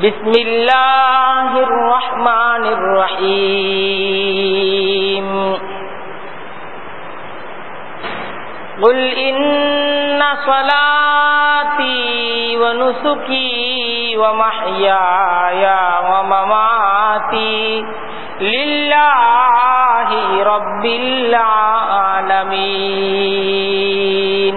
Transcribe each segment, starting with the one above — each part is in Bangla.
بسم الله الرحمن الرحيم قل إن صلاتي ونسكي ومحياي ومماتي لله رب العالمين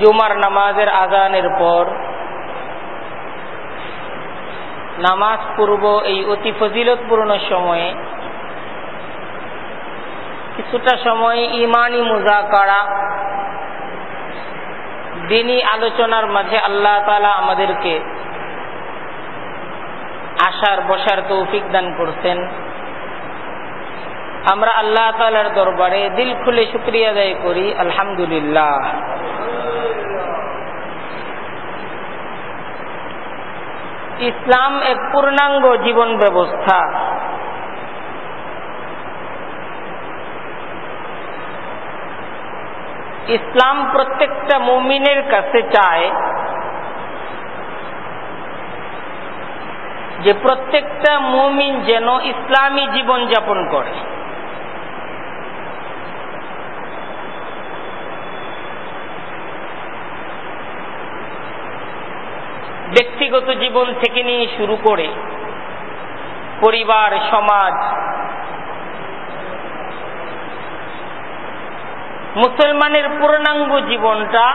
জুমার নামাজের আজানের পর নামাজ পূর্ব এই অতি ফজিলতপূর্ণ সময়ে। কিছুটা সময় ইমানি মুজাকারা দিনই আলোচনার মাঝে আল্লাহ তালা আমাদেরকে আসার, বসার তৌফিক দান করছেন। আমরা আল্লাহ তালার দরবারে দিল খুলে শুক্রিয়া আদায় করি, আলহামদুলিল্লাহ। ইসলাম এক পূর্ণাঙ্গ জীবন ব্যবস্থা। ইসলাম প্রত্যেকটা মুমিনের কাছে চায় যে প্রত্যেকটা মুমিন যেন ইসলামী জীবন যাপন করে। ব্যক্তিগত জীবন থেকে নিয়ে শুরু করে পরিবার, সমাজ, মুসলমানের পূর্ণাঙ্গ জীবনটা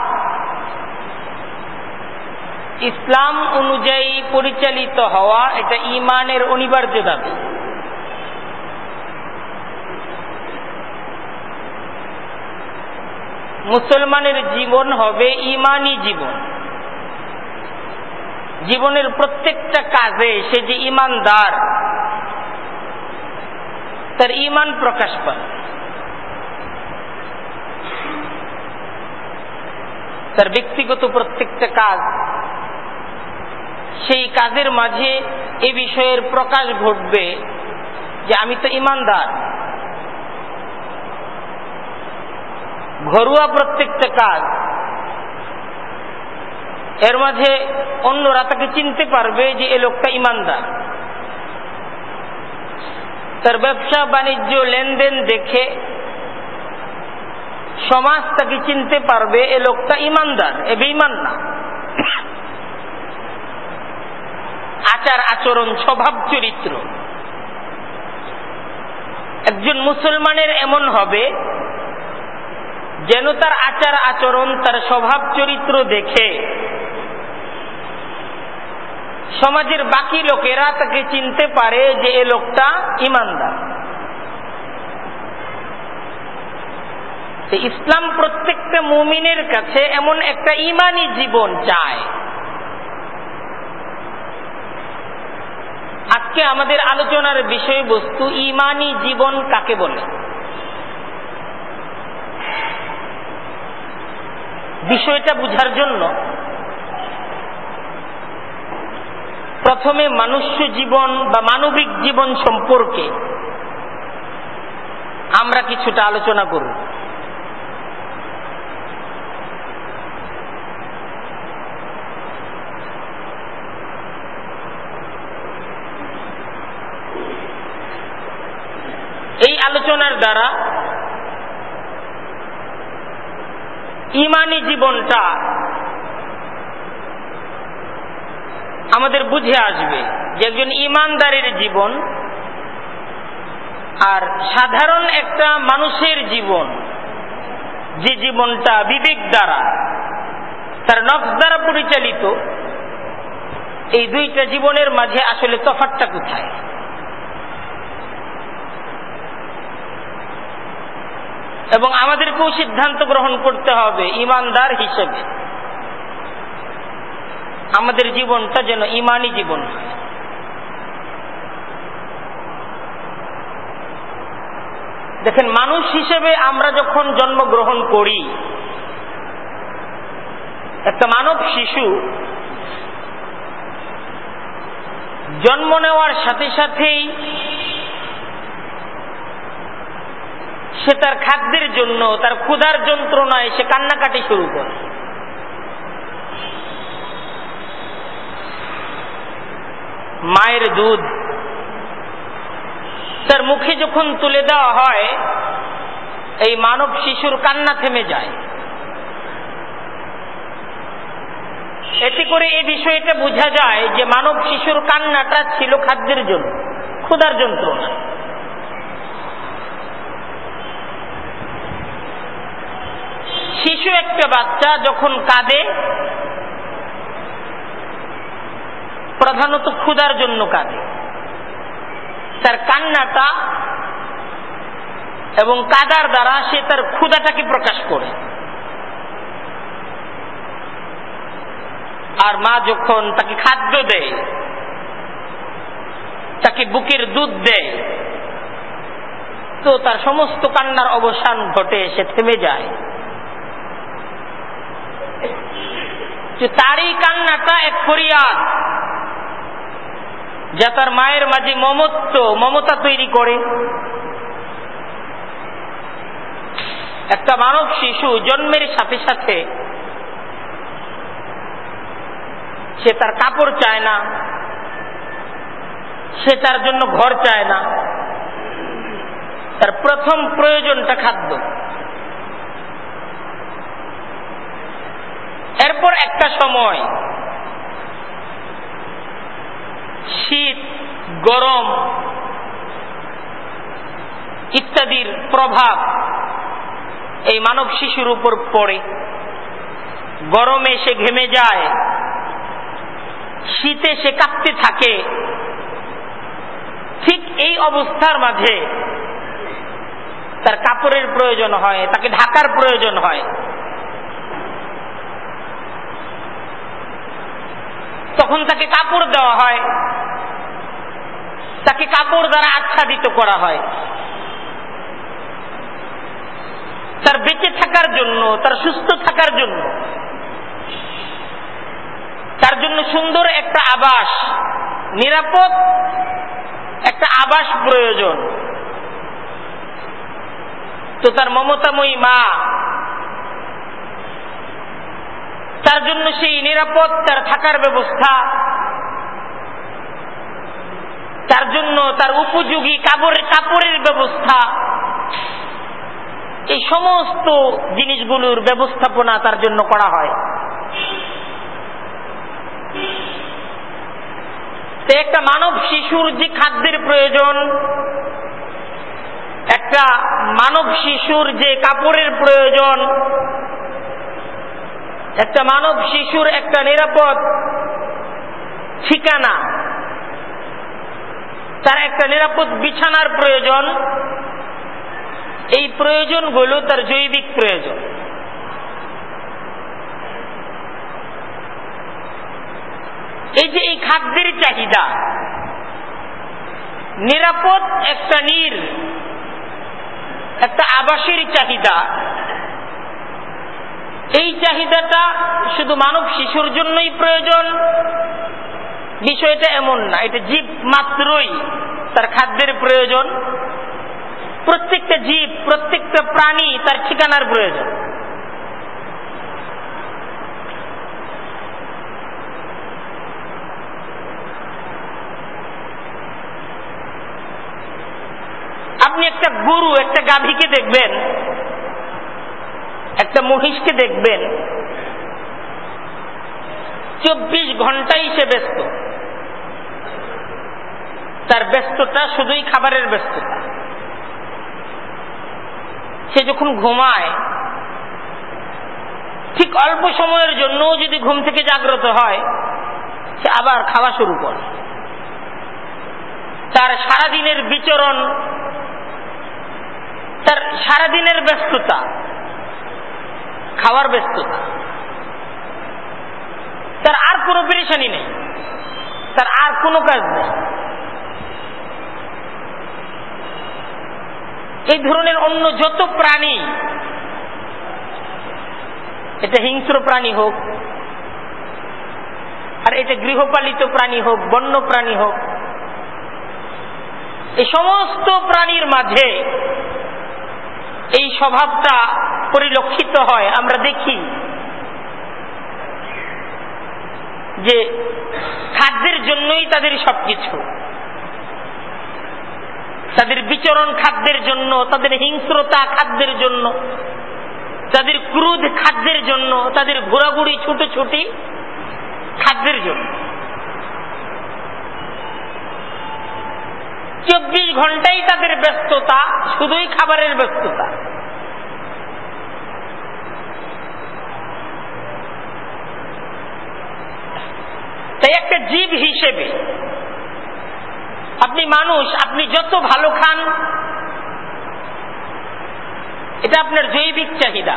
ইসলাম অনুযায়ী পরিচালিত হওয়া এটা ইমানের অনিবার্য দাবি। মুসলমানের জীবন হবে ইমানি জীবন। জীবনের প্রত্যেকটা কাজে সে যে ইমানদার, তার ইমান প্রকাশ পায়। তার ব্যক্তিগত প্রত্যেকটা কাজ, সেই কাজের মাঝে এ বিষয়ের প্রকাশ ঘটবে যে আমি তো ইমানদার। ঘরোয়া প্রত্যেকটা কাজ এর মাঝে অন্যরা তাকে চিনতে পারবে যে এ লোকটা ইমানদার। তার ব্যবসা, বাণিজ্য, লেনদেন দেখে সমাজ তাকে চিনতে পারবে এ লোকটা ইমানদার, এ বেইমান না। আচার আচরণ, স্বভাব চরিত্র। একজন মুসলমানের এমন হবে যেন তার আচার আচরণ, তার স্বভাব চরিত্র দেখে সমাজের বাকি লোকেরা তাকে চিনতে পারে যে এ লোকটা ইমানদার। ইসলাম প্রত্যেকটা মুমিনের কাছে এমন একটা ইমানি জীবন চায়। আজকে আমাদের আলোচনার বিষয়বস্তু ইমানি জীবন কাকে বলে? বিষয়টা বুঝার জন্য প্রথমে মানুষ্য জীবন বা মানবিক জীবন সম্পর্কে আমরা কিছুটা আলোচনা করব। এই আলোচনার দ্বারা ইমানি জীবনটা আমাদের বুঝে আসবে যে একজন ইমানদারের জীবন আর সাধারণ একটা মানুষের জীবন, যে জীবনটা বিবেক দ্বারা, তার নফস দ্বারা পরিচালিত, এই দুইটা জীবনের মাঝে আসলে তফাতটা কোথায়? এবং আমাদেরকেও সিদ্ধান্ত গ্রহণ করতে হবে ইমানদার হিসেবে। আমাদের জীবনটা যেন ইমানই জীবন। দেখেন, মানুষ হিসেবে আমরা যখন জন্মগ্রহণ করি, একটা মানব শিশু জন্ম নেওয়ার সাথে সাথেই সে তার খাদ্যের জন্য, তার ক্ষুধার যন্ত্রণায় সে কান্নাকাটি শুরু করে। মায়ের দুধ। তার মুখে যখন তুলে দেওয়া হয়, এই মানব শিশুর কান্না থেমে যায়। এতে করে এই বিষয়টা বোঝা যায় যে মানব শিশুর কান্নাটা ছিল খাদ্যের জন্য, ক্ষুধার যন্ত্রণা। শিশু একটা বাচ্চা যখন কাঁদে প্রধানত ক্ষুধার জন্য কাঁদে। তার কান্নাটা এবং কাদার দ্বারা সে তার ক্ষুধাটাকে প্রকাশ করে। আর মা যখন তাকে খাদ্য দেয়, তাকে বুকের দুধ দেয়, তো তার সমস্ত কান্নার অবসান ঘটে, সে থেমে যায়। তারই কান্নাটা এক ফরিয়াদ। যা তার মায়ের মাঝে মমত্ব, মমতা তৈরি করে। একটা মানব শিশু জন্মের সাথে সাথে সে তার কাপড় চায় না, সে তার জন্য ঘর চায় না। তার প্রথম প্রয়োজনটা খাদ্য। এরপর একটা সময় শীত, গরম ইত্যাদির প্রভাব এই মানব শিশুর উপর পড়ে। গরমে সে ঘেমে যায়, শীতে সে কাঁপতে থাকে। ঠিক এই অবস্থার মাঝে তার কাপড়ের প্রয়োজন হয়, তাকে ঢাকার প্রয়োজন হয়। তখন তাকে কাপড় দেওয়া হয়। তাকে কাপড় দ্বারা আচ্ছাদিত করা হয়। তার বেঁচে থাকার জন্য, তার সুস্থ থাকার জন্য। তার জন্য সুন্দর একটা আবাস, নিরাপদ একটা আবাস প্রয়োজন। তো তার মমতাময়ী মা তার জন্য সেই নিরাপদ তার থাকার ব্যবস্থা। তার জন্য তার উপযোগী কাপড়ের কাপড়ের ব্যবস্থা। এই সমস্ত জিনিসগুলোর ব্যবস্থাপনা তার জন্য করা হয়। একটা মানব শিশুর যে খাদ্যের প্রয়োজন, একটা মানব শিশুর যে কাপড়ের প্রয়োজন একটা মানব শিশুর একটা নিরাপদ ঠিকানা, তার একটা নিরাপদ বিছানার প্রয়োজন, এই প্রয়োজনগুলো তার জৈবিক প্রয়োজন। এই যে এই খাদ্যের চাহিদা, নিরাপদ একটা নীর, একটা আবাসের চাহিদা এই চাহিদাটা শুধু মানব শিশুর জন্যই প্রয়োজন। বিষয়টা এমন না, এটা জীব মাত্রই তার খাদ্যের প্রয়োজন। প্রত্যেকটা জীব, প্রত্যেকটা প্রাণী তার ঠিকানার প্রয়োজন। আপনি একটা গরু, একটা গাভীকে দেখবেন একটা মহিষকে দেখবেন, চব্বিশ ঘন্টাই সে ব্যস্ত। তার ব্যস্ততা শুধুই খাবারের ব্যস্ততা। সে যখন ঘুমায়, ঠিক অল্প সময়ের জন্য যদি ঘুম থেকে জাগ্রত হয়, সে আবার খাওয়া শুরু করে। তার সারাদিনের বিচরণ, তার সারাদিনের ব্যস্ততা খাওয়ার ব্যস্ততা। তার আর কোনো পেরেশানি নেই। তার আর কোনো কাজ নেই। এই ধরনের অন্য যত প্রাণী, এটা হিংস্র প্রাণী হোক, আর এটা গৃহপালিত প্রাণী হোক, বন্য প্রাণী হোক এই সমস্ত প্রাণীর মাঝে এই স্বভাবটা পরিলক্ষিত হয়, আমরা দেখি। যে খাদ্যের জন্যই তাদের সবকিছু। তাদের বিচরণ খাদ্যের জন্য, তাদের হিংস্রতা খাদ্যের জন্য, তাদের ক্রোধ খাদ্যের জন্য, তাদের ঘোরাঘুরি ছুটোছুটি খাদ্যের জন্য। চব্বিশ ঘন্টাই তাদের ব্যস্ততা, শুধুই খাবারের ব্যস্ততা। তাই একটা জীব হিসেবে আপনি মানুষ, আপনি যত ভালো খান, এটা আপনার জৈবিক চাহিদা।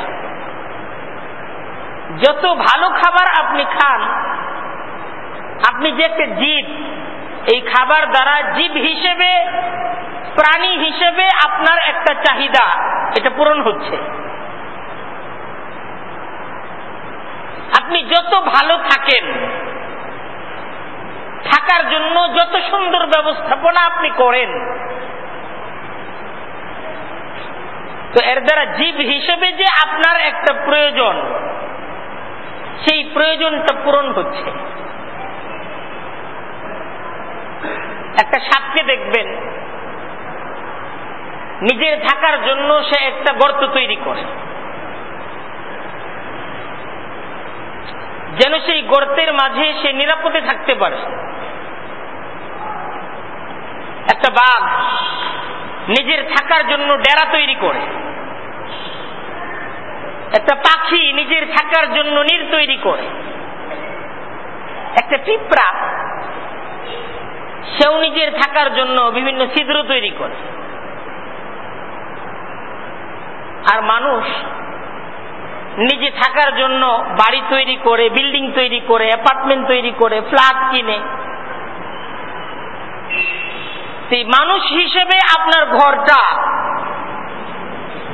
যত ভালো খাবার আপনি খান, আপনি যে একটা জীব এই খাবার দ্বারা জীব হিসেবে, প্রাণী হিসেবে আপনার একটা চাহিদা। এটা পূরণ হচ্ছে। আপনি যত ভালো থাকেন, থাকার জন্য যত সুন্দর ব্যবস্থাপনা আপনি করেন, তো এর দ্বারা জীব হিসেবে যে আপনার একটা প্রয়োজন, সেই প্রয়োজনটা পূরণ হচ্ছে। একটা সাপকে দেখবেন, নিজের থাকার জন্য সে একটা গর্ত তৈরি করে। যেন সেই গর্তের মাঝে সে নিরাপদে থাকতে পারে। একটা বাঘ নিজের থাকার জন্য ডেরা তৈরি করে। একটা পাখি নিজের থাকার জন্য নীর তৈরি করে। একটা পিঁপড়া সেও নিজের থাকার জন্য বিভিন্ন ছিদ্র তৈরি করে। আর মানুষ নিজে থাকার জন্য বাড়ি তৈরি করে, বিল্ডিং তৈরি করে, অ্যাপার্টমেন্ট তৈরি করে, ফ্ল্যাট কিনে। মানুষ হিসেবে আপনার ঘরটা,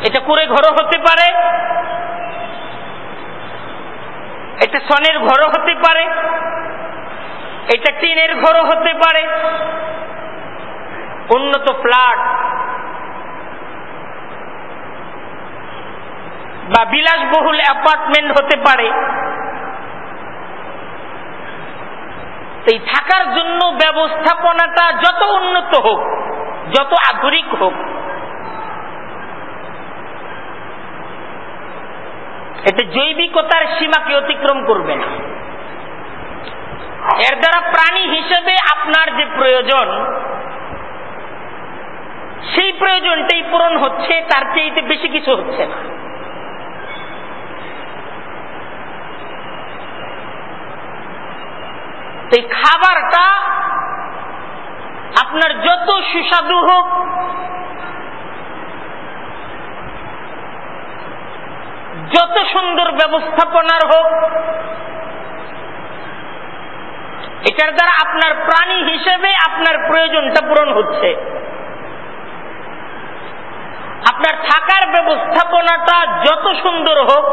এটা করে ঘরও হতে পারে, এটা সনের ঘরও হতে পারে এটা টিনের ঘরও হতে পারে। উন্নত ফ্ল্যাট। বা বিলাসবহুল অ্যাপার্টমেন্ট হতে পারে। এই থাকার জন্য ব্যবস্থাপনাটা যত উন্নত হোক, যত আধুনিক হোক, এতে জৈবিকতার সীমাকে অতিক্রম করবে না। এর দ্বারা প্রাণী হিসেবে আপনার যে প্রয়োজন, সেই প্রয়োজনটাই পূরণ হচ্ছে, তার চেয়ে বেশি কিছু হচ্ছে না। এই খাবারটা আপনার যত সুস্বাদু হোক, যত সুন্দর ব্যবস্থাপনার হোক এটার দ্বারা আপনার প্রাণী হিসেবে আপনার প্রয়োজনটা পূরণ হচ্ছে। আপনার থাকার ব্যবস্থাপনাটা যত সুন্দর হোক,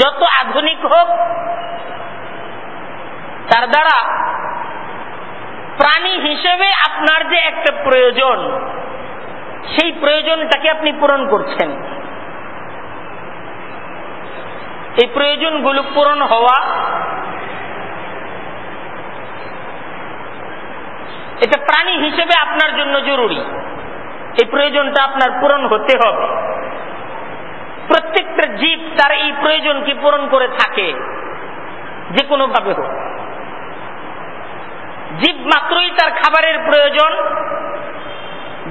যত আধুনিক হোক, তার দ্বারা প্রাণী হিসেবে আপনার যে একটা প্রয়োজন, সেই প্রয়োজনটাকে আপনি পূরণ করছেন। এই প্রয়োজনগুলো পূরণ হওয়া এটা প্রাণী হিসেবে আপনার জন্য জরুরি। এই প্রয়োজনটা আপনার পূরণ হতে হবে। প্রত্যেকটা জীব তার এই প্রয়োজনকে পূরণ করে থাকে, যে কোনো ভাবে হোক। জীব মাত্রই তার খাবারের প্রয়োজন,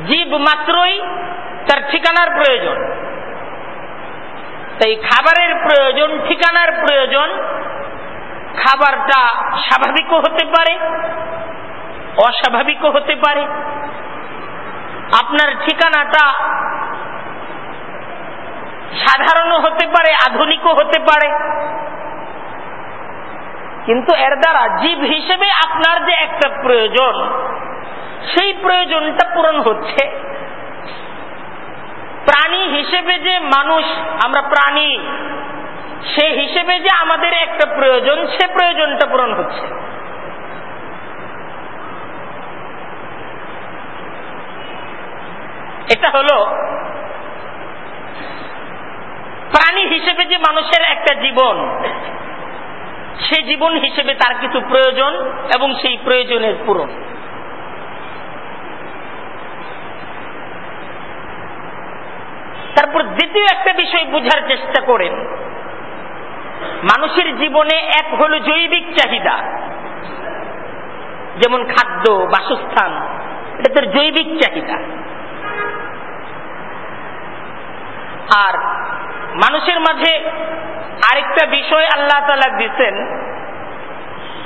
জীব মাত্রই তার ঠিকানার প্রয়োজন। তাই খাবারের প্রয়োজন, ঠিকানার প্রয়োজন, খাবারটা স্বাভাবিকও হতে পারে অস্বাভাবিকও হতে পারে। আপনার ঠিকানাটা সাধারণও হতে পারে, আধুনিকও হতে পারে। কিন্তু এর দ্বারা জীব হিসেবে আপনার যে একটা প্রয়োজন, সেই প্রয়োজনটা পূরণ হচ্ছে। প্রাণী হিসেবে যে মানুষ আমরা প্রাণী, সে হিসেবে যে আমাদের একটা প্রয়োজন, সে প্রয়োজনটা পূরণ হচ্ছে। এটা হলো প্রাণী হিসেবে যে মানুষের একটা জীবন, সে জীবন হিসেবে তার কিছু প্রয়োজন এবং সেই প্রয়োজনের পূরণ। তারপর দ্বিতীয় একটা বিষয় বুঝার চেষ্টা করেন। মানুষের জীবনে এক হল জৈবিক চাহিদা, যেমন খাদ্য, বাসস্থান, এটা তার জৈবিক চাহিদা। আর মানুষের মাঝে আরেকটা বিষয় আল্লাহ তালা দিচ্ছেন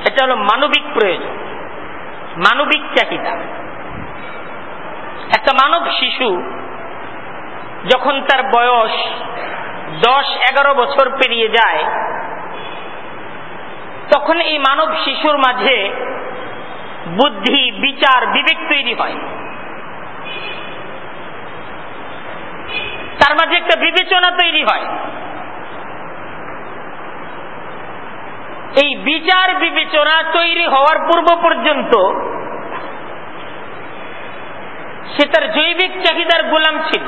এটা হলো মানবিক প্রয়োজন, মানবিক চাহিদা। একটা মানব শিশু যখন তার বয়স দশ এগারো বছর পেরিয়ে যায়, তখন এই মানব শিশুর মাঝে বুদ্ধি, বিচার, বিবেক তৈরি হয়। তার মাঝে একটা বিবেচনা তৈরি হয়। এই বিচার বিবেচনা তৈরি হওয়ার পূর্ব পর্যন্ত সে তার জৈবিক চাহিদার গোলাম ছিল।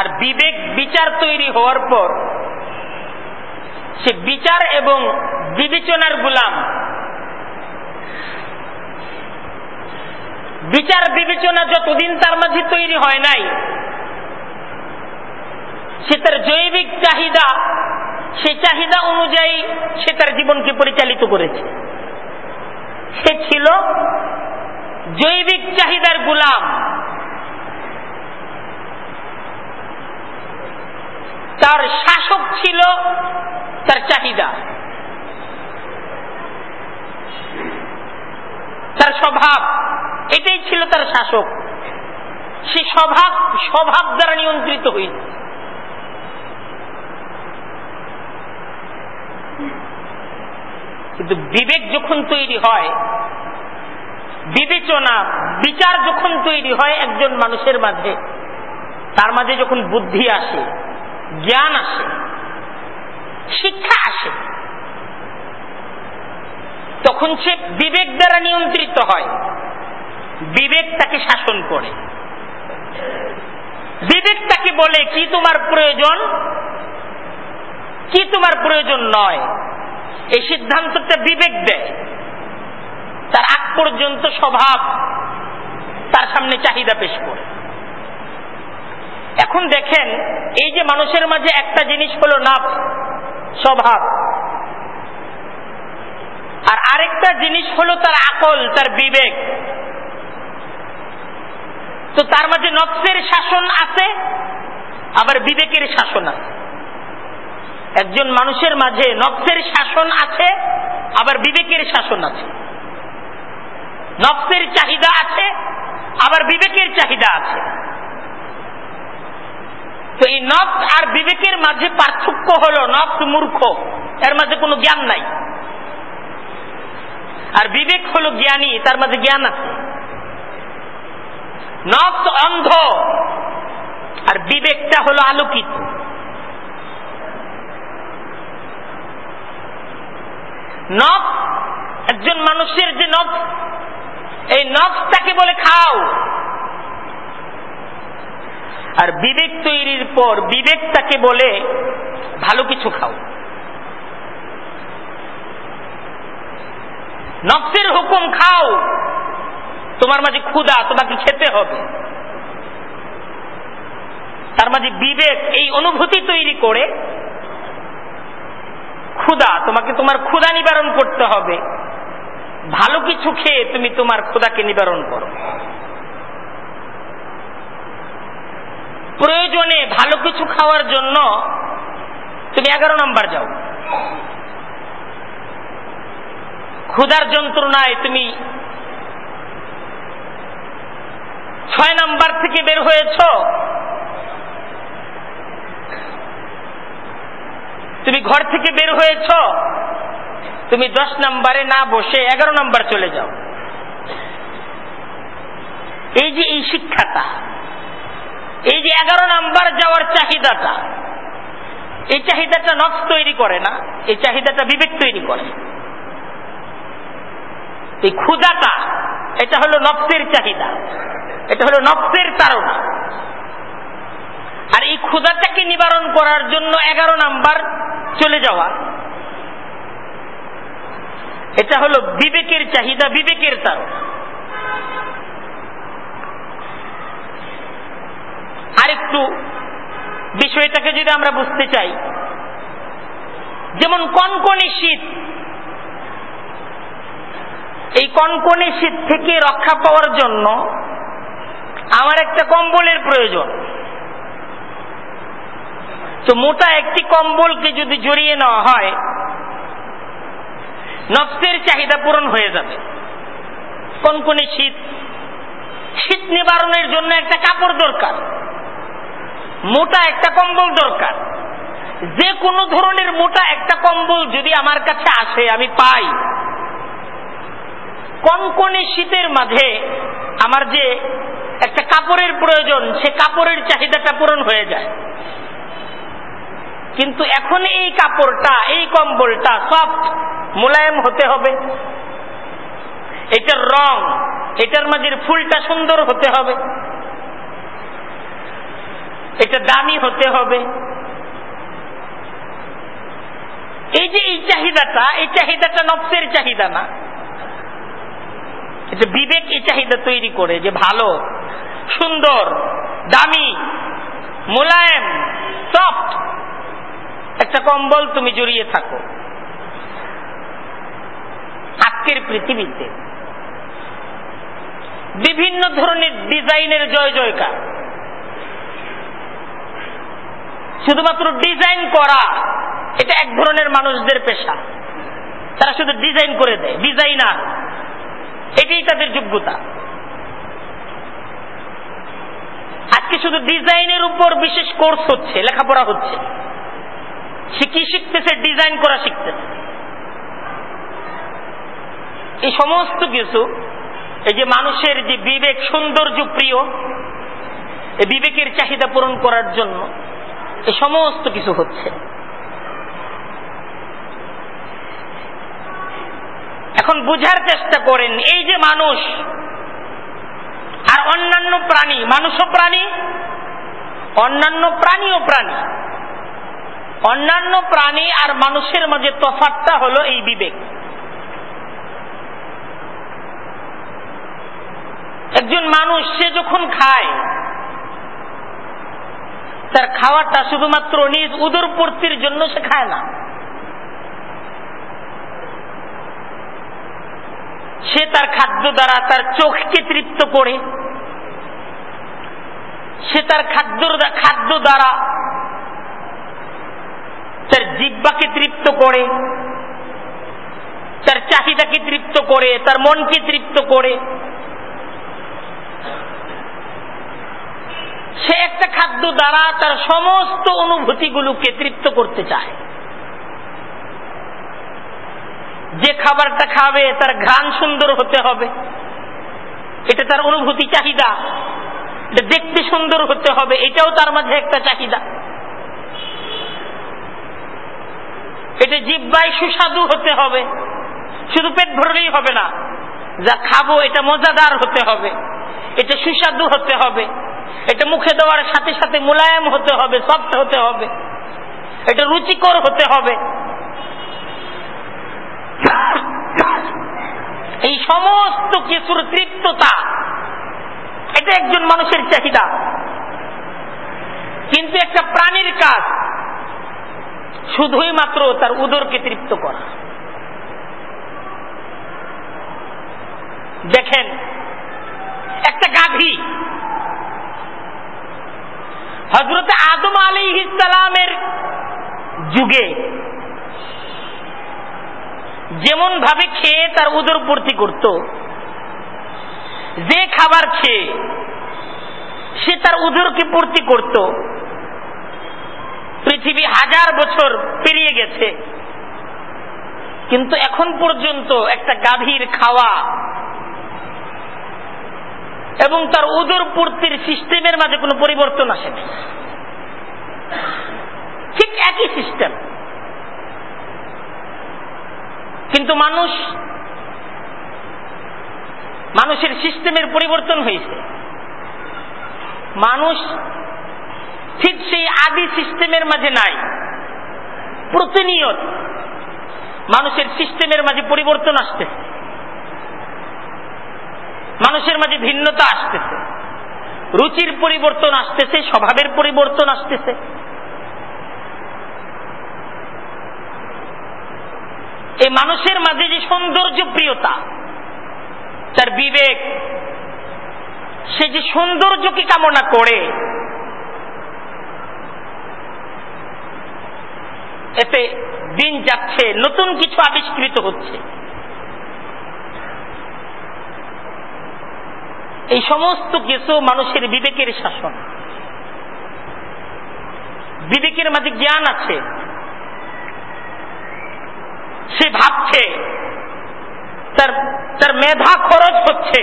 আর বিবেক বিচার তৈরি হওয়ার পর সে বিচার এবং বিবেচনার গোলাম বিচার বিবেচনা যতদিন তার মাঝে তৈরি হয় নাই, সে তার জৈবিক চাহিদা, সে চাহিদা অনুযায়ী সে তার জীবনকে পরিচালিত করেছে। সে ছিল জৈবিক চাহিদার গুলাম। তার শাসক ছিল তার চাহিদা। তার স্বভাব। এটাই ছিল তার শাসক। সে স্বভাব স্বভাব দ্বারা নিয়ন্ত্রিত হয়েছে কিন্তু বিবেক যখন তৈরি হয়, বিবেচনা, বিচার যখন তৈরি হয় একজন মানুষের মাঝে, তার মাঝে যখন বুদ্ধি আসে, জ্ঞান আসে, শিক্ষা আসে, তখন সে বিবেক দ্বারা নিয়ন্ত্রিত হয়। বিবেক তাকে শাসন করে। বিবেক তাকে বলে, কি তোমার প্রয়োজন? কি তোমার প্রয়োজন নয়? এই সিদ্ধান্তটা বিবেক দেয়। তার আগ পর্যন্ত স্বভাব তার সামনে চাহিদা পেশ করে। এখন দেখেন, এই যে মানুষের মাঝে একটা জিনিস হলো নাফ, স্বভাব। আর আরেকটা জিনিস হলো তার আকল, তার বিবেক। তো তার মাঝে নফসের শাসন আছে, আবার বিবেকের শাসন আছে। একজন মানুষের মাঝে নফসের শাসন আছে, আবার বিবেকের শাসন আছে। নফসের চাহিদা আছে, আবার বিবেকের চাহিদা আছে। তো এই নফস আর বিবেকের মাঝে পার্থক্য হলো নফস মূর্খ, এর মাঝে কোনো জ্ঞান নাই। আর বিবেক হলো জ্ঞানী, তার মাঝে জ্ঞান আছে। নফস অন্ধ। আর বিবেকটা হলো আলোকিত। নফ একজন মানুষের যে নফ এই নফটাকে বলে খাও। আর বিবেক তৈরির পর বিবেকটাকে বলে ভালো কিছু খাও। নফসের হুকুম খাও। তোমার মাঝে ক্ষুদা তোমাকে খেতে হবে। তার মাঝে বিবেক, এই অনুভূতি তৈরি করে ক্ষুদা তোমাকে তোমার ক্ষুদা নিবারণ করতে হবে। ভালো কিছু খেয়ে তুমি তোমার ক্ষুদাকে নিবারণ করো। প্রয়োজনে ভালো কিছু খাওয়ার জন্য তুমি এগারো নম্বর যাও। ক্ষুধার যন্ত্রণায় তুমি ছয় নাম্বার থেকে বের হয়েছ? তুমি ঘর থেকে বের হয়েছ? তুমি দশ নাম্বারে না বসে এগারো নাম্বার চলে যাও। এই যে এই শিক্ষাটা, এই যে এগারো নাম্বার যাওয়ার চাহিদাটা, এই চাহিদাটা নফস তৈরি করে না, এই চাহিদাটা বিবেক তৈরি করে। এই ক্ষুদাটা এটা হলো নফসের চাহিদা। এটা হলো নফসের তারা আর এই ক্ষুদাটাকে নিবারণ করার জন্য এগারো নাম্বার চলে যাওয়া। এটা হলো বিবেকের চাহিদা, বিবেকের তারা আরেকটু বিষয়টাকে যদি আমরা বুঝতে চাই, যেমন কনকনে শীত। এই কনকনে শীত থেকে রক্ষা পাওয়ার জন্য আমার একটা কম্বলের প্রয়োজন। তো মোটা একটি কম্বলকে যদি জড়িয়ে নেওয়া হয়, নফসের চাহিদা পূরণ হয়ে যাবে। কনকনে শীত শীত নিবারণের জন্য একটা কাপড় দরকার, মোটা একটা কম্বল দরকার। যে কোনো ধরনের মোটা একটা কম্বল যদি আমার কাছে আসে, আমি পাই। কনকনে শীতের মাঝে আমার যে একটা কাপড়ের প্রয়োজন, সে কাপড়ের চাহিদাটা পূরণ হয়ে যায়। কিন্তু এখন এই কাপড়টা, এই কম্বলটা সফট, মোলায়েম হতে হবে। এটার রং, এটার মাঝের ফুলটা সুন্দর হতে হবে। এটা দামি হতে হবে। এই যে এই চাহিদাটা এই চাহিদাটা নফসের চাহিদা না। এটা বিবেক এই চাহিদা তৈরি করে? যে ভালো, সুন্দর, দামি, মোলায়েম, সফট, একটা কম্বল তুমি জড়িয়ে থাকো। আজকের পৃথিবীতে বিভিন্ন ধরনের ডিজাইনের জয় জয়কার। শুধুমাত্র ডিজাইন করা, এটা এক ধরনের মানুষদের পেশা। তারা শুধু ডিজাইন করে দেয়, ডিজাইনার। এটাই তাদের যোগ্যতা। আজকে শুধু ডিজাইনের উপর বিশেষ কোর্স হচ্ছে, লেখাপড়া হচ্ছে। সে কি শিখতেছে? ডিজাইন করা শিখতেছে। এই সমস্ত কিছু, এই যে মানুষের যে বিবেক, সৌন্দর্য প্রিয়, এই বিবেকের চাহিদা পূরণ করার জন্য এই সমস্ত কিছু হচ্ছে। এখন বুঝার চেষ্টা করেন, এই যে মানুষ আর অন্যান্য প্রাণী, মানুষও প্রাণী, অন্যান্য প্রাণীও প্রাণী। অন্যান্য প্রাণী আর মানুষের মাঝে তফাতটা হলো এই বিবেক। একজন মানুষ, সে যখন খায়, তার খাওয়াটা শুধুমাত্র নিজ উদর পূর্তির জন্য সে খায় না। সে তার খাদ্য দ্বারা তার চোখকে তৃপ্ত করে। সে তার খাদ্য খাদ্য দ্বারা তার জিব্বাকে তৃপ্ত করে, তার চাহিদাকে তৃপ্ত করে, তার মনকে তৃপ্ত করে। সে একটা খাদ্য দ্বারা তার সমস্ত অনুভূতিগুলোকে তৃপ্ত করতে চায়। যে খাবারটা খাবে, তার ঘ্রাণ সুন্দর হতে হবে। এটা তার অনুভূতি চাহিদা। এটা দেখতে সুন্দর হতে হবে, এটাও তার মাঝে একটা চাহিদা। এটা জিব্বাই সুস্বাদু হতে হবে, শুধু পেট ভরলেই হবে না। যা খাব, এটা মজাদার হতে হবে, এটা সুস্বাদু হতে হবে। এটা মুখে দেওয়ার সাথে সাথে মোলায়েম হতে হবে, সফট হতে হবে। এটা রুচিকর হতে হবে। এই সমস্ত কিছুর তৃপ্ততা, এটা একজন মানুষের চাহিদা। কিন্তু একটা প্রাণীর কাজ, শুধুই মাত্র তার উদরকে তৃপ্ত করা। দেখেন, একটা গাভী হজরত আদম আলী ইসলামের যুগে যেমন ভাবে খেয়ে তার উদর পূর্তি করত, যে খাবার খেয়ে সে তার উদরকে পূর্তি করত, পৃথিবী হাজার বছর পেরিয়ে গেছে। কিন্তু এখন পর্যন্ত একটা গাভীর খাওয়া এবং তার উদর পূর্তির সিস্টেমের মাঝে কোনো পরিবর্তন আসে ঠিক একই সিস্টেম কিন্তু মানুষ, মানুষের সিস্টেমের পরিবর্তন হয়েছে। মানুষ ঠিক সেই আদি সিস্টেমের মাঝে নাই, প্রতিনিয়ত মানুষের সিস্টেমের মাঝে পরিবর্তন আসতেছে। মানুষের মাঝে ভিন্নতা আসতেছে। রুচির পরিবর্তন আসতেছে, স্বভাবের পরিবর্তন আসতেছে। এই মানুষের মাঝে যে সৌন্দর্য প্রিয়তা তার বিবেক, সে যে সৌন্দর্যকে কামনা করে, এতে দিন যাচ্ছে, নতুন কিছু আবিষ্কৃত হচ্ছে। এই সমস্ত কিছু মানুষের বিবেকের শাসন। বিবেকের মাঝে জ্ঞান আছে। সে ভাবছে, তার তার মেধা খরচ হচ্ছে,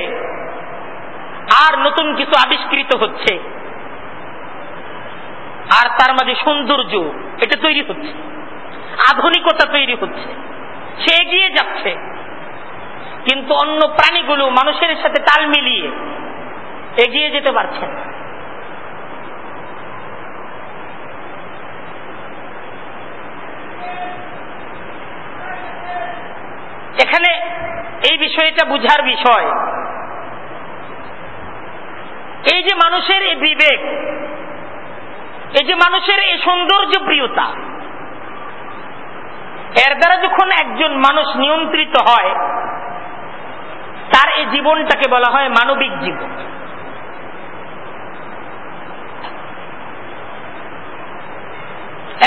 আর নতুন কিছু আবিষ্কৃত হচ্ছে, আর তার মাঝে সৌন্দর্য, এটা তৈরি হচ্ছে, আধুনিকতা তৈরি হচ্ছে, সে এগিয়ে যাচ্ছে, কিন্তু অন্য প্রাণীগুলো মানুষের সাথে তাল মিলিয়ে এগিয়ে যেতে পারছে না। এখানে এই বিষয়টা বুঝার বিষয়। এই যে মানুষের এই বিবেক, এই যে মানুষের এই সৌন্দর্য প্রিয়তা এর দ্বারা যখন একজন মানুষ নিয়ন্ত্রিত হয়, তার এই জীবনটাকে বলা হয় মানবিক জীবন।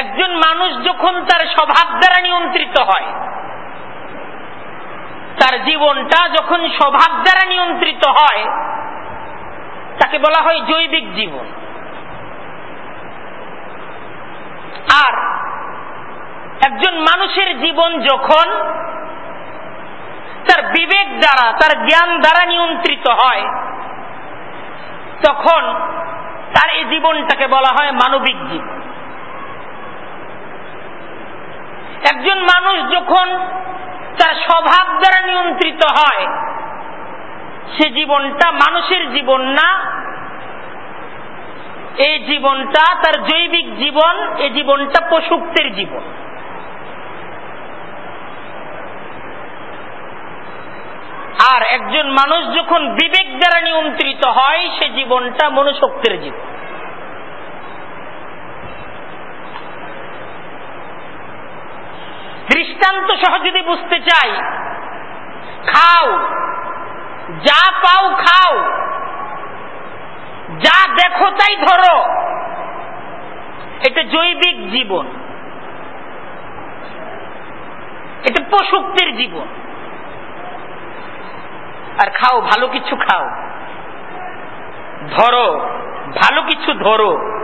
একজন মানুষ যখন তার স্বভাব দ্বারা নিয়ন্ত্রিত হয় তার জীবনটা যখন স্বভাব দ্বারা নিয়ন্ত্রিত হয়, তাকে বলা হয় জৈবিক জীবন। আর একজন মানুষের জীবন যখন তার বিবেক দ্বারা, তার জ্ঞান দ্বারা নিয়ন্ত্রিত হয়, তখন তার এই জীবনটাকে বলা হয় মানবিক জীবন। একজন মানুষ যখন তার স্বভাব দ্বারা নিয়ন্ত্রিত হয়। সে জীবনটা মানুষের জীবন না। এই জীবনটা তার জৈবিক জীবন, এই জীবনটা পশুক্তের জীবন। আর একজন মানুষ যখন বিবেক দ্বারা নিয়ন্ত্রিত হয়, সে জীবনটা মনুশক্তির জীবন। দৃষ্টান্ত সহ যদি বুঝতে চাই, খাও, যা পাও খাও, যা দেখো তাই ধরো। এটা জৈবিক জীবন। এটা পশুক্তির জীবন। আর খাও, ভালো কিছু খাও। ধরো, ভালো কিছু ধরো।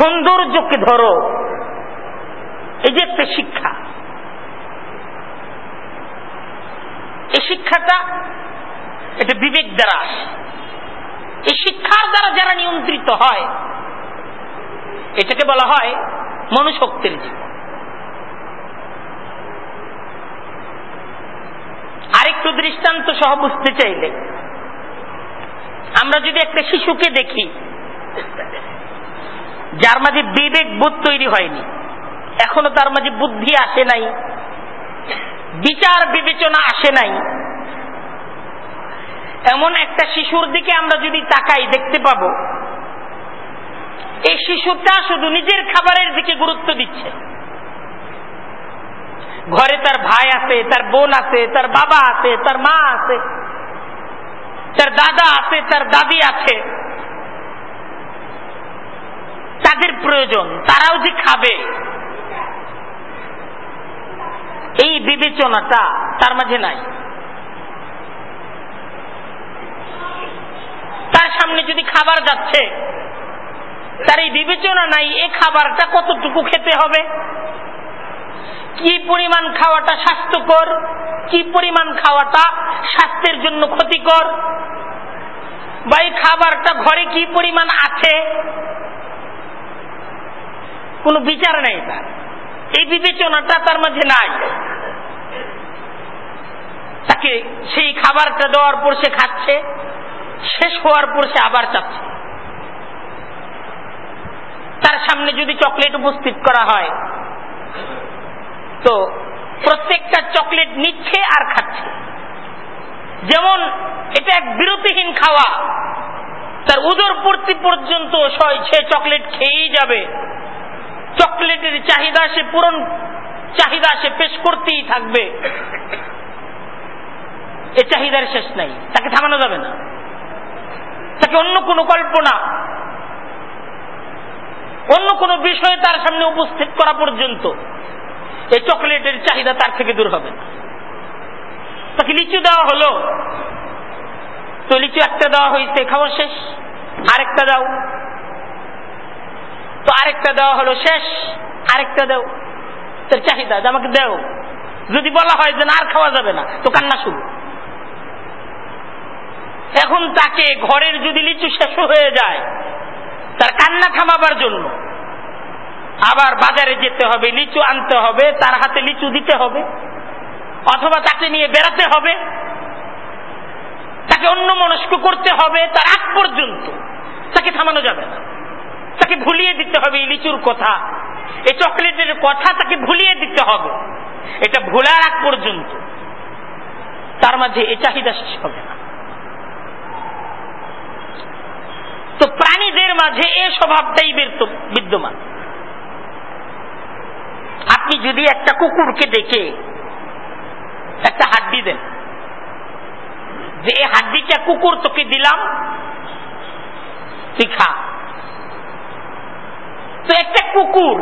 সৌন্দর্যকে ধরো। এই যে একটা শিক্ষা। এই শিক্ষাটা এটা বিবেক দ্বারা এই শিক্ষার দ্বারা যারা নিয়ন্ত্রিত হয়, এটাকে বলা হয় মনুশক্তির জীবন। আরেকটু দৃষ্টান্ত সহ বুঝতে চাইলে, আমরা যদি একটা শিশুকে দেখি যার মাঝে বিবেক বোধ তৈরি হয়নি। এখনও তার মাঝে বুদ্ধি আসে নাই। বিচার বিবেচনা আসে নাই। এমন একটা শিশুর দিকে আমরা যদি তাকাই, দেখতে পাবো, এই শিশুটা শুধু নিজের খাবারের দিকে গুরুত্ব দিচ্ছে। ঘরে তার ভাই আছে, তার বোন আছে, তার বাবা আছে, তার মা আছে, তার দাদা আছে, তার দাদি আছে। তাদের প্রয়োজন, তারাও যে খাবে। এই বিবেচনাটা তার মাঝে নাই। তার সামনে যদি খাবার যাচ্ছে, তার এই বিবেচনা নাই, এ খাবারটা কতটুকু খেতে হবে? কি পরিমাণ খাওয়াটা স্বাস্থ্যকর? কি পরিমাণ খাওয়াটা স্বাস্থ্যের জন্য ক্ষতিকর? বা এই খাবারটা ঘরে কি পরিমাণ আছে? কোনো বিচার নেই তার। এই বিবেচনাটা তার মাঝে নাই। তাকে সেই খাবারটা দেওয়ার পর সে খাচ্ছে, শেষ হওয়ার পর সে আবার চাচ্ছে। তার সামনে যদি চকলেট উপস্থিত করা হয়, তো প্রত্যেকটা চকলেট নিচ্ছে আর খাচ্ছে। যেমন এটা এক বিরতিহীন খাওয়া, তার উদর পূর্তি পর্যন্ত সে চকলেট খেয়েই যাবে। চকলেটের চাহিদা সে পূরণ, চাহিদা সে পেশ করতেই থাকবে। এ চাহিদার শেষ নাই। তাকে থামানো যাবে না। তাকে অন্য কোনো কল্পনা, অন্য কোনো বিষয় তার সামনে উপস্থিত করা পর্যন্ত এই চকলেটের চাহিদা তার থেকে দূর হবে না। তাকে লিচু দেওয়া হলো। তো লিচু একটা দেওয়া হয়েছে, খাওয়া শেষ। আরেকটা দাও। তো আরেকটা দেওয়া হলো শেষ, আরেকটা দাও। তার চাহিদা আমাকে দেও। যদি বলা হয় যে আর খাওয়া যাবে না, তো কান্না শুরু। এখন তাকে ঘরের যদি লিচু শেষ হয়ে যায়, তার কান্না থামাবার জন্য আবার বাজারে যেতে হবে, লিচু আনতে হবে, তার হাতে লিচু দিতে হবে, অথবা তাকে নিয়ে বেড়াতে হবে, তাকে অন্য মনস্ক করতে হবে, তার আগ পর্যন্ত তাকে থামানো যাবে না। তাকে ভুলিয়ে দিতে হবে এই লিচুর কথা। এই চকলেটের কথা তাকে ভুলিয়ে দিতে হবে। এটা ভোলার আগ পর্যন্ত। তার মাঝে এ চাহিদা শেষ হবে না। তো প্রাণীদের মাঝে এ স্বভাবটাই বিদ্যমান। আপনি যদি একটা কুকুরকে দেখে একটা হাড্ডি দেন, যে এই হাড্ডিটা কুকুর তোকে দিলাম, তুই খা। তো একটা কুকুর।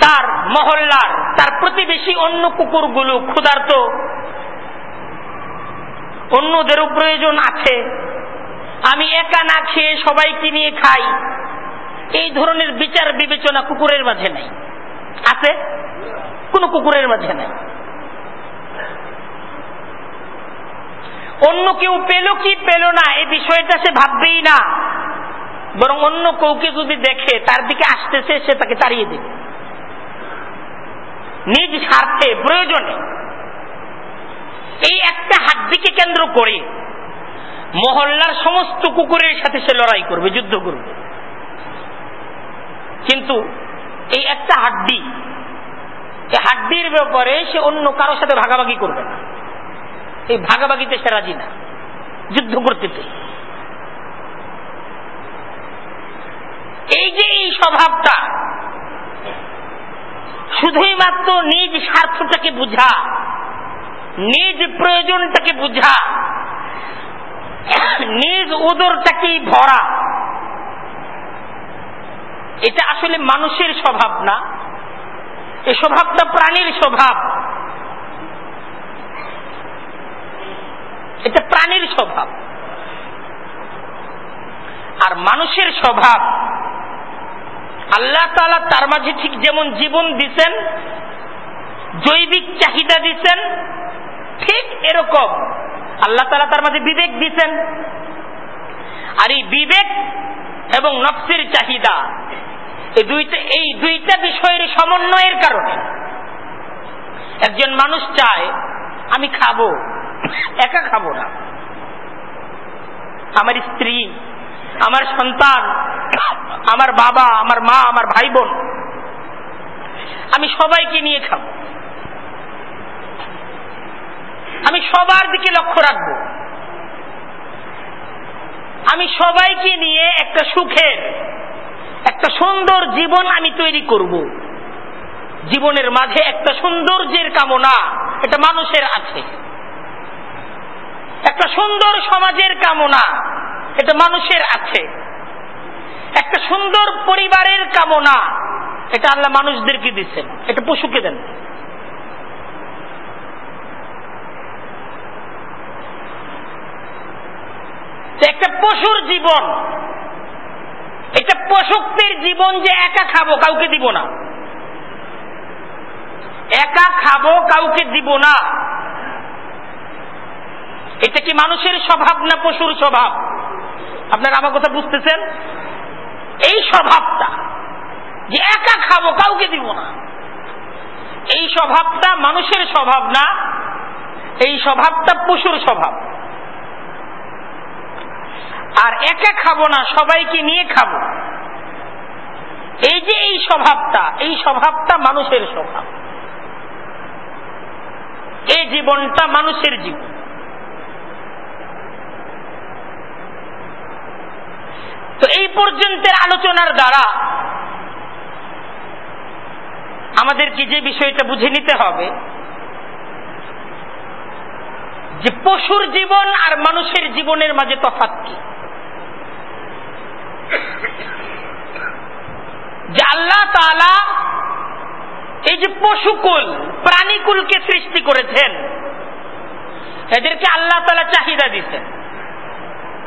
তার মহল্লার, তার প্রতিবেশী অন্য কুকুরগুলো ক্ষুধার্ত। অন্যদেরও প্রয়োজন আছে। আমি একা না খেয়ে সবাইকে নিয়ে খাই। এই ধরনের বিচার বিবেচনা কুকুরের মাঝে নেই। আছে? কোন কুকুরের মাঝে নেই। অন্য কেউ পেল কি পেল না, এই বিষয়টা সে ভাববেই না। বরং অন্য কেউকে যদি দেখে, তার দিকে আসতেছে, সে তাকে তাড়িয়ে দেবে। নিজ স্বার্থে, প্রয়োজনে। এই একটা হাড্ডিকে কেন্দ্র করে মহল্লার সমস্ত কুকুরের সাথে সে লড়াই করবে, যুদ্ধ করবে। কিন্তু এই একটা হাড্ডি হাড্ডির ব্যাপারে সে অন্য কারোর সাথে ভাগাভাগি করবে না। এই ভাগাভাগিতে সে রাজি না। যুদ্ধ করতে এই যে এই স্বভাবটা শুধুই মাত্র নিজ স্বার্থটাকে বুঝা, নিজ প্রয়োজনটাকে বুঝা, নিজ উদরটাকেই ভরা, এটা আসলে মানুষের স্বভাব না। এ স্বভাবটা প্রাণীর স্বভাব। এটা প্রাণীর স্বভাব। আর মানুষের স্বভাব, আল্লাহ তালা তার মাঝে ঠিক যেমন জীবন দিছেন, জৈবিক চাহিদা দিছেন, ঠিক এরকম আল্লাহ তালা তার মাঝে বিবেক দিছেন। আর এই বিবেক এবং নফসের চাহিদা, এই দুইটা এই দুইটা বিষয়ের সমন্বয়ের কারণে একজন মানুষ চায়, আমি খাব। একা খাব না। আমার স্ত্রী, আমার সন্তান, আমার বাবা, আমার মা, আমার ভাই বোন আমি সবাইকে নিয়ে খাব। আমি সবার দিকে লক্ষ্য রাখব। আমি সবাইকে নিয়ে একটা সুখের, একটা সুন্দর জীবন আমি তৈরি করব। জীবনের মাঝে একটা সৌন্দর্যের কামনা, এটা মানুষের আছে। একটা সুন্দর সমাজের কামনা এটা মানুষের আছে। একটা সুন্দর পরিবারের কামনা এটা আল্লাহ মানুষদেরকে দিচ্ছেন, এটা পশুকে দেন। একটা পশুর জীবন, এটা পশুক্তির জীবন যে একা খাব, কাউকে দিব না। একা খাব, কাউকে দিব না। এটা কি মানুষের স্বভাব না পশুর স্বভাব? আপনারা আমার কথা বুঝতেছেন? এই স্বভাবটা যে একা খাব, কাউকে দিব না। এই স্বভাবটা মানুষের স্বভাব না, এই স্বভাবটা পশুর স্বভাব। আর একা খাব না, সবাইকে নিয়ে খাব। এই যে এই স্বভাবটা এই স্বভাবটা মানুষের স্বভাব। এই জীবনটা মানুষের জীবন। তো এই পর্যন্তের আলোচনার দ্বারা আমাদেরকে যে বিষয়টা বুঝে নিতে হবে, যে পশুর জীবন আর মানুষের জীবনের মাঝে তফাৎ কি? যে আল্লাহ তালা এই যে পশুকুল, প্রাণীকুলকে সৃষ্টি করেছেন, এদেরকে আল্লাহ তালা চাহিদা দিচ্ছেন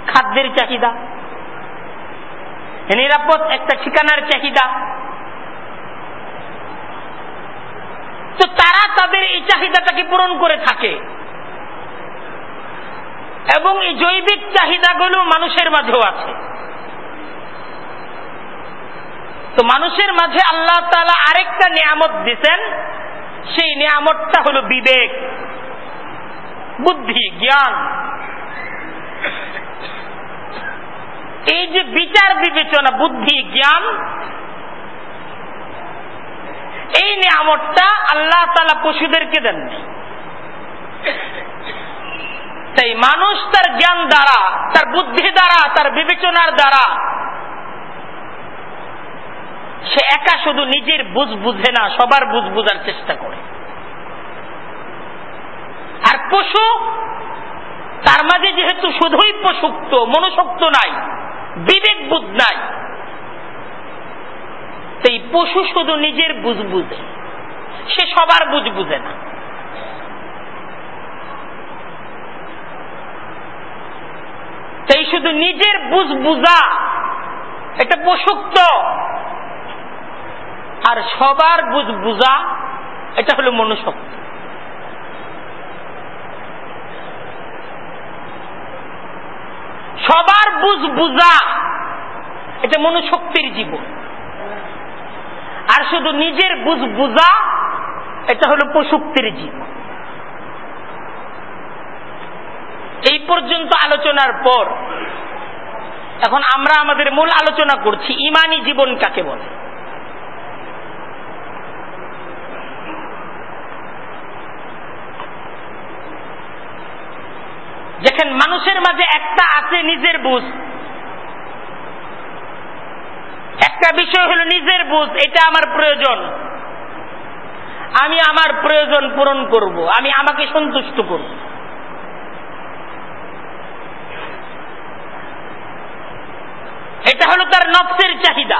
খাদ্যের চাহিদা। নিরাপদ, একটা ঠিকানার চাহিদা। তো তারা তাদের এই চাহিদাটাকে পূরণ করে থাকে। এবং এই জৈবিক চাহিদাগুলো মানুষের মাঝেও আছে। তো মানুষের মাঝে আল্লাহ তালা আরেকটা নিয়ামত দিচ্ছেন সেই নিয়ামতটা হলো বিবেক, বুদ্ধি, জ্ঞান। এই যে বিচার বিবেচনা, বুদ্ধি, জ্ঞান, এই নিয়ামতটা আল্লাহ তালা পশুদেরকে দেননি। তাই মানুষ তার জ্ঞান দ্বারা, তার বুদ্ধি দ্বারা, তার বিবেচনার দ্বারা, সে একা শুধু নিজের বুঝ বুঝে না, সবার বুঝ বুঝার চেষ্টা করে। আর পশু, তার মাঝে যেহেতু শুধুই পশুক্ত মনুশক্ত নাই বিবেক বুধ নাই। সেই পশু শুধু নিজের বুঝ বুঝে। সে সবার বুঝ বুঝে না। সেই শুধু নিজের বুঝ বুঝা, এটা পশুক্ত আর সবার বুঝ বুঝা, এটা হলো মনুশক্ত সবার বুঝ বুঝা। এটা মনুশক্তির জীবন। আর শুধু নিজের বুঝ বুঝা, এটা হলো পশুক্তির জীবন। এই পর্যন্ত আলোচনার পর, এখন আমরা আমাদের মূল আলোচনা করছি, ইমানি জীবন কাকে বলে? দেখেন মানুষের মাঝে একটা আছে নিজের বুঝ। একটা বিষয় হলো নিজের বুঝ, এটা আমার প্রয়োজন। আমি আমার প্রয়োজন পূরণ করব, আমি আমাকে সন্তুষ্ট করব। এটা হলো তার নফসের চাহিদা।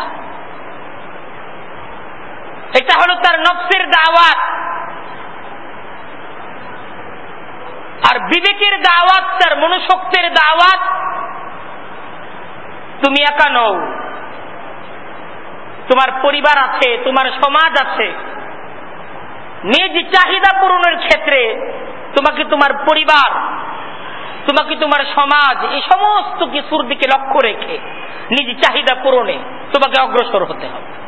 এটা হলো তার নফসের দাওয়াত। আর বিবেকের দাওয়াত, তার মনুশক্তের দাওয়াত, তুমি একা নও। তোমার পরিবার আছে, তোমার সমাজ আছে। নিজ চাহিদা পূরণের ক্ষেত্রে তোমাকে তোমার পরিবার, তোমাকে তোমার সমাজ, এই সমস্ত কিছুর দিকে লক্ষ্য রেখে নিজ চাহিদা পূরণে তোমাকে অগ্রসর হতে হবে।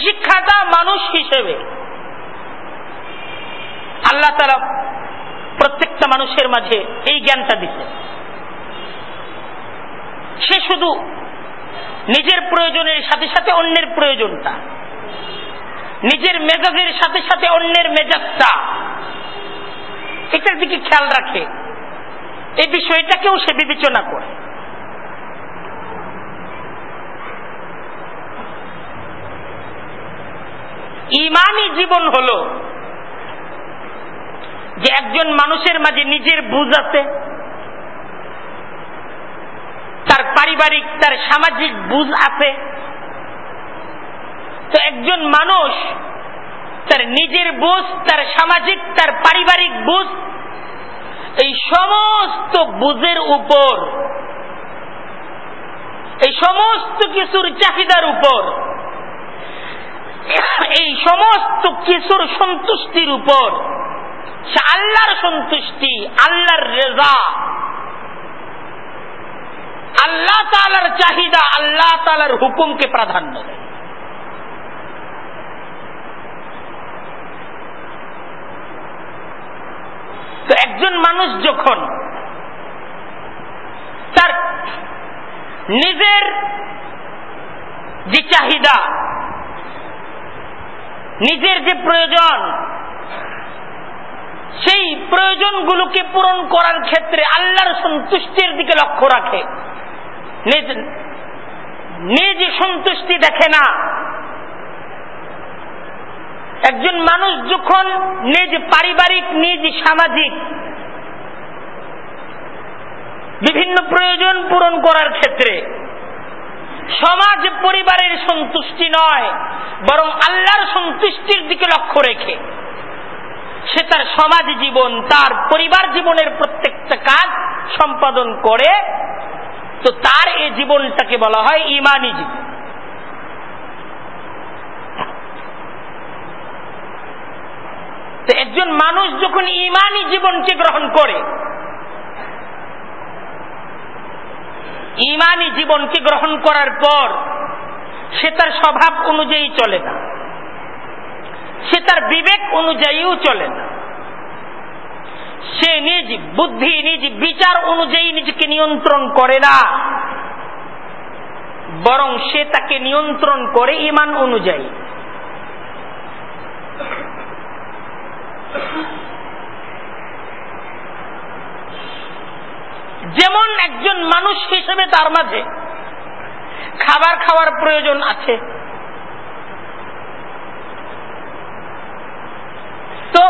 শিক্ষাটা মানুষ হিসেবে আল্লাহ তারা প্রত্যেকটা মানুষের মাঝে এই জ্ঞানটা দিচ্ছে সে শুধু নিজের প্রয়োজনের সাথে সাথে অন্যের প্রয়োজনটা, নিজের মেজাজের সাথে সাথে অন্যের মেজাজটা, এটার দিকে খেয়াল রাখে। এই বিষয়টাকেও সে বিবেচনা করে। ইমানি জীবন হল যে একজন মানুষের মাঝে নিজের বুঝ আছে, তার পারিবারিক, তার সামাজিক বুঝ আছে, তো একজন মানুষ, তার নিজের বুঝ, তার সামাজিক, তার পারিবারিক বুঝ, এই সমস্ত বুঝের উপর, এই সমস্ত কিছুর চাহিদার উপর, এই সমস্ত কিছুর সন্তুষ্টির উপর সে আল্লাহর সন্তুষ্টি, আল্লাহর রেজা। আল্লাহ তালার চাহিদা, আল্লাহ তালার হুকুমকে প্রাধান্য দেয়। তো একজন মানুষ যখন তার নিজের যে চাহিদা, নিজের যে প্রয়োজন সেই প্রয়োজনগুলোকে পূরণ করার ক্ষেত্রে আল্লাহর সন্তুষ্টির দিকে লক্ষ্য রাখে। নিজ সন্তুষ্টি দেখে না। একজন মানুষ যখন নিজ পারিবারিক, নিজ সামাজিক বিভিন্ন প্রয়োজন পূরণ করার ক্ষেত্রে সমাজ পরিবারের সন্তুষ্টি নয়, বরং আল্লাহর সন্তুষ্টির দিকে লক্ষ্য রেখে। সে তার সমাজ জীবন, তার পরিবার জীবনের প্রত্যেকটা কাজ সম্পাদন করে। তো তার এই জীবনটাকে বলা হয় ইমানি জীবন। তো একজন মানুষ যখন ইমানি জীবনকে গ্রহণ করে, ইমানি জীবনকে গ্রহণ করার পর সে তার স্বভাব অনুযায়ী চলে না। সে তার বিবেক অনুযায়ীও চলে না। সে নিজ বুদ্ধি, নিজ বিচার অনুযায়ী নিজেকে নিয়ন্ত্রণ করে না। বরং সে তাকে নিয়ন্ত্রণ করে ইমান অনুযায়ী। যেমন একজন মানুষ হিসেবে তার মাঝে খাবার খাওয়ার প্রয়োজন আছে তো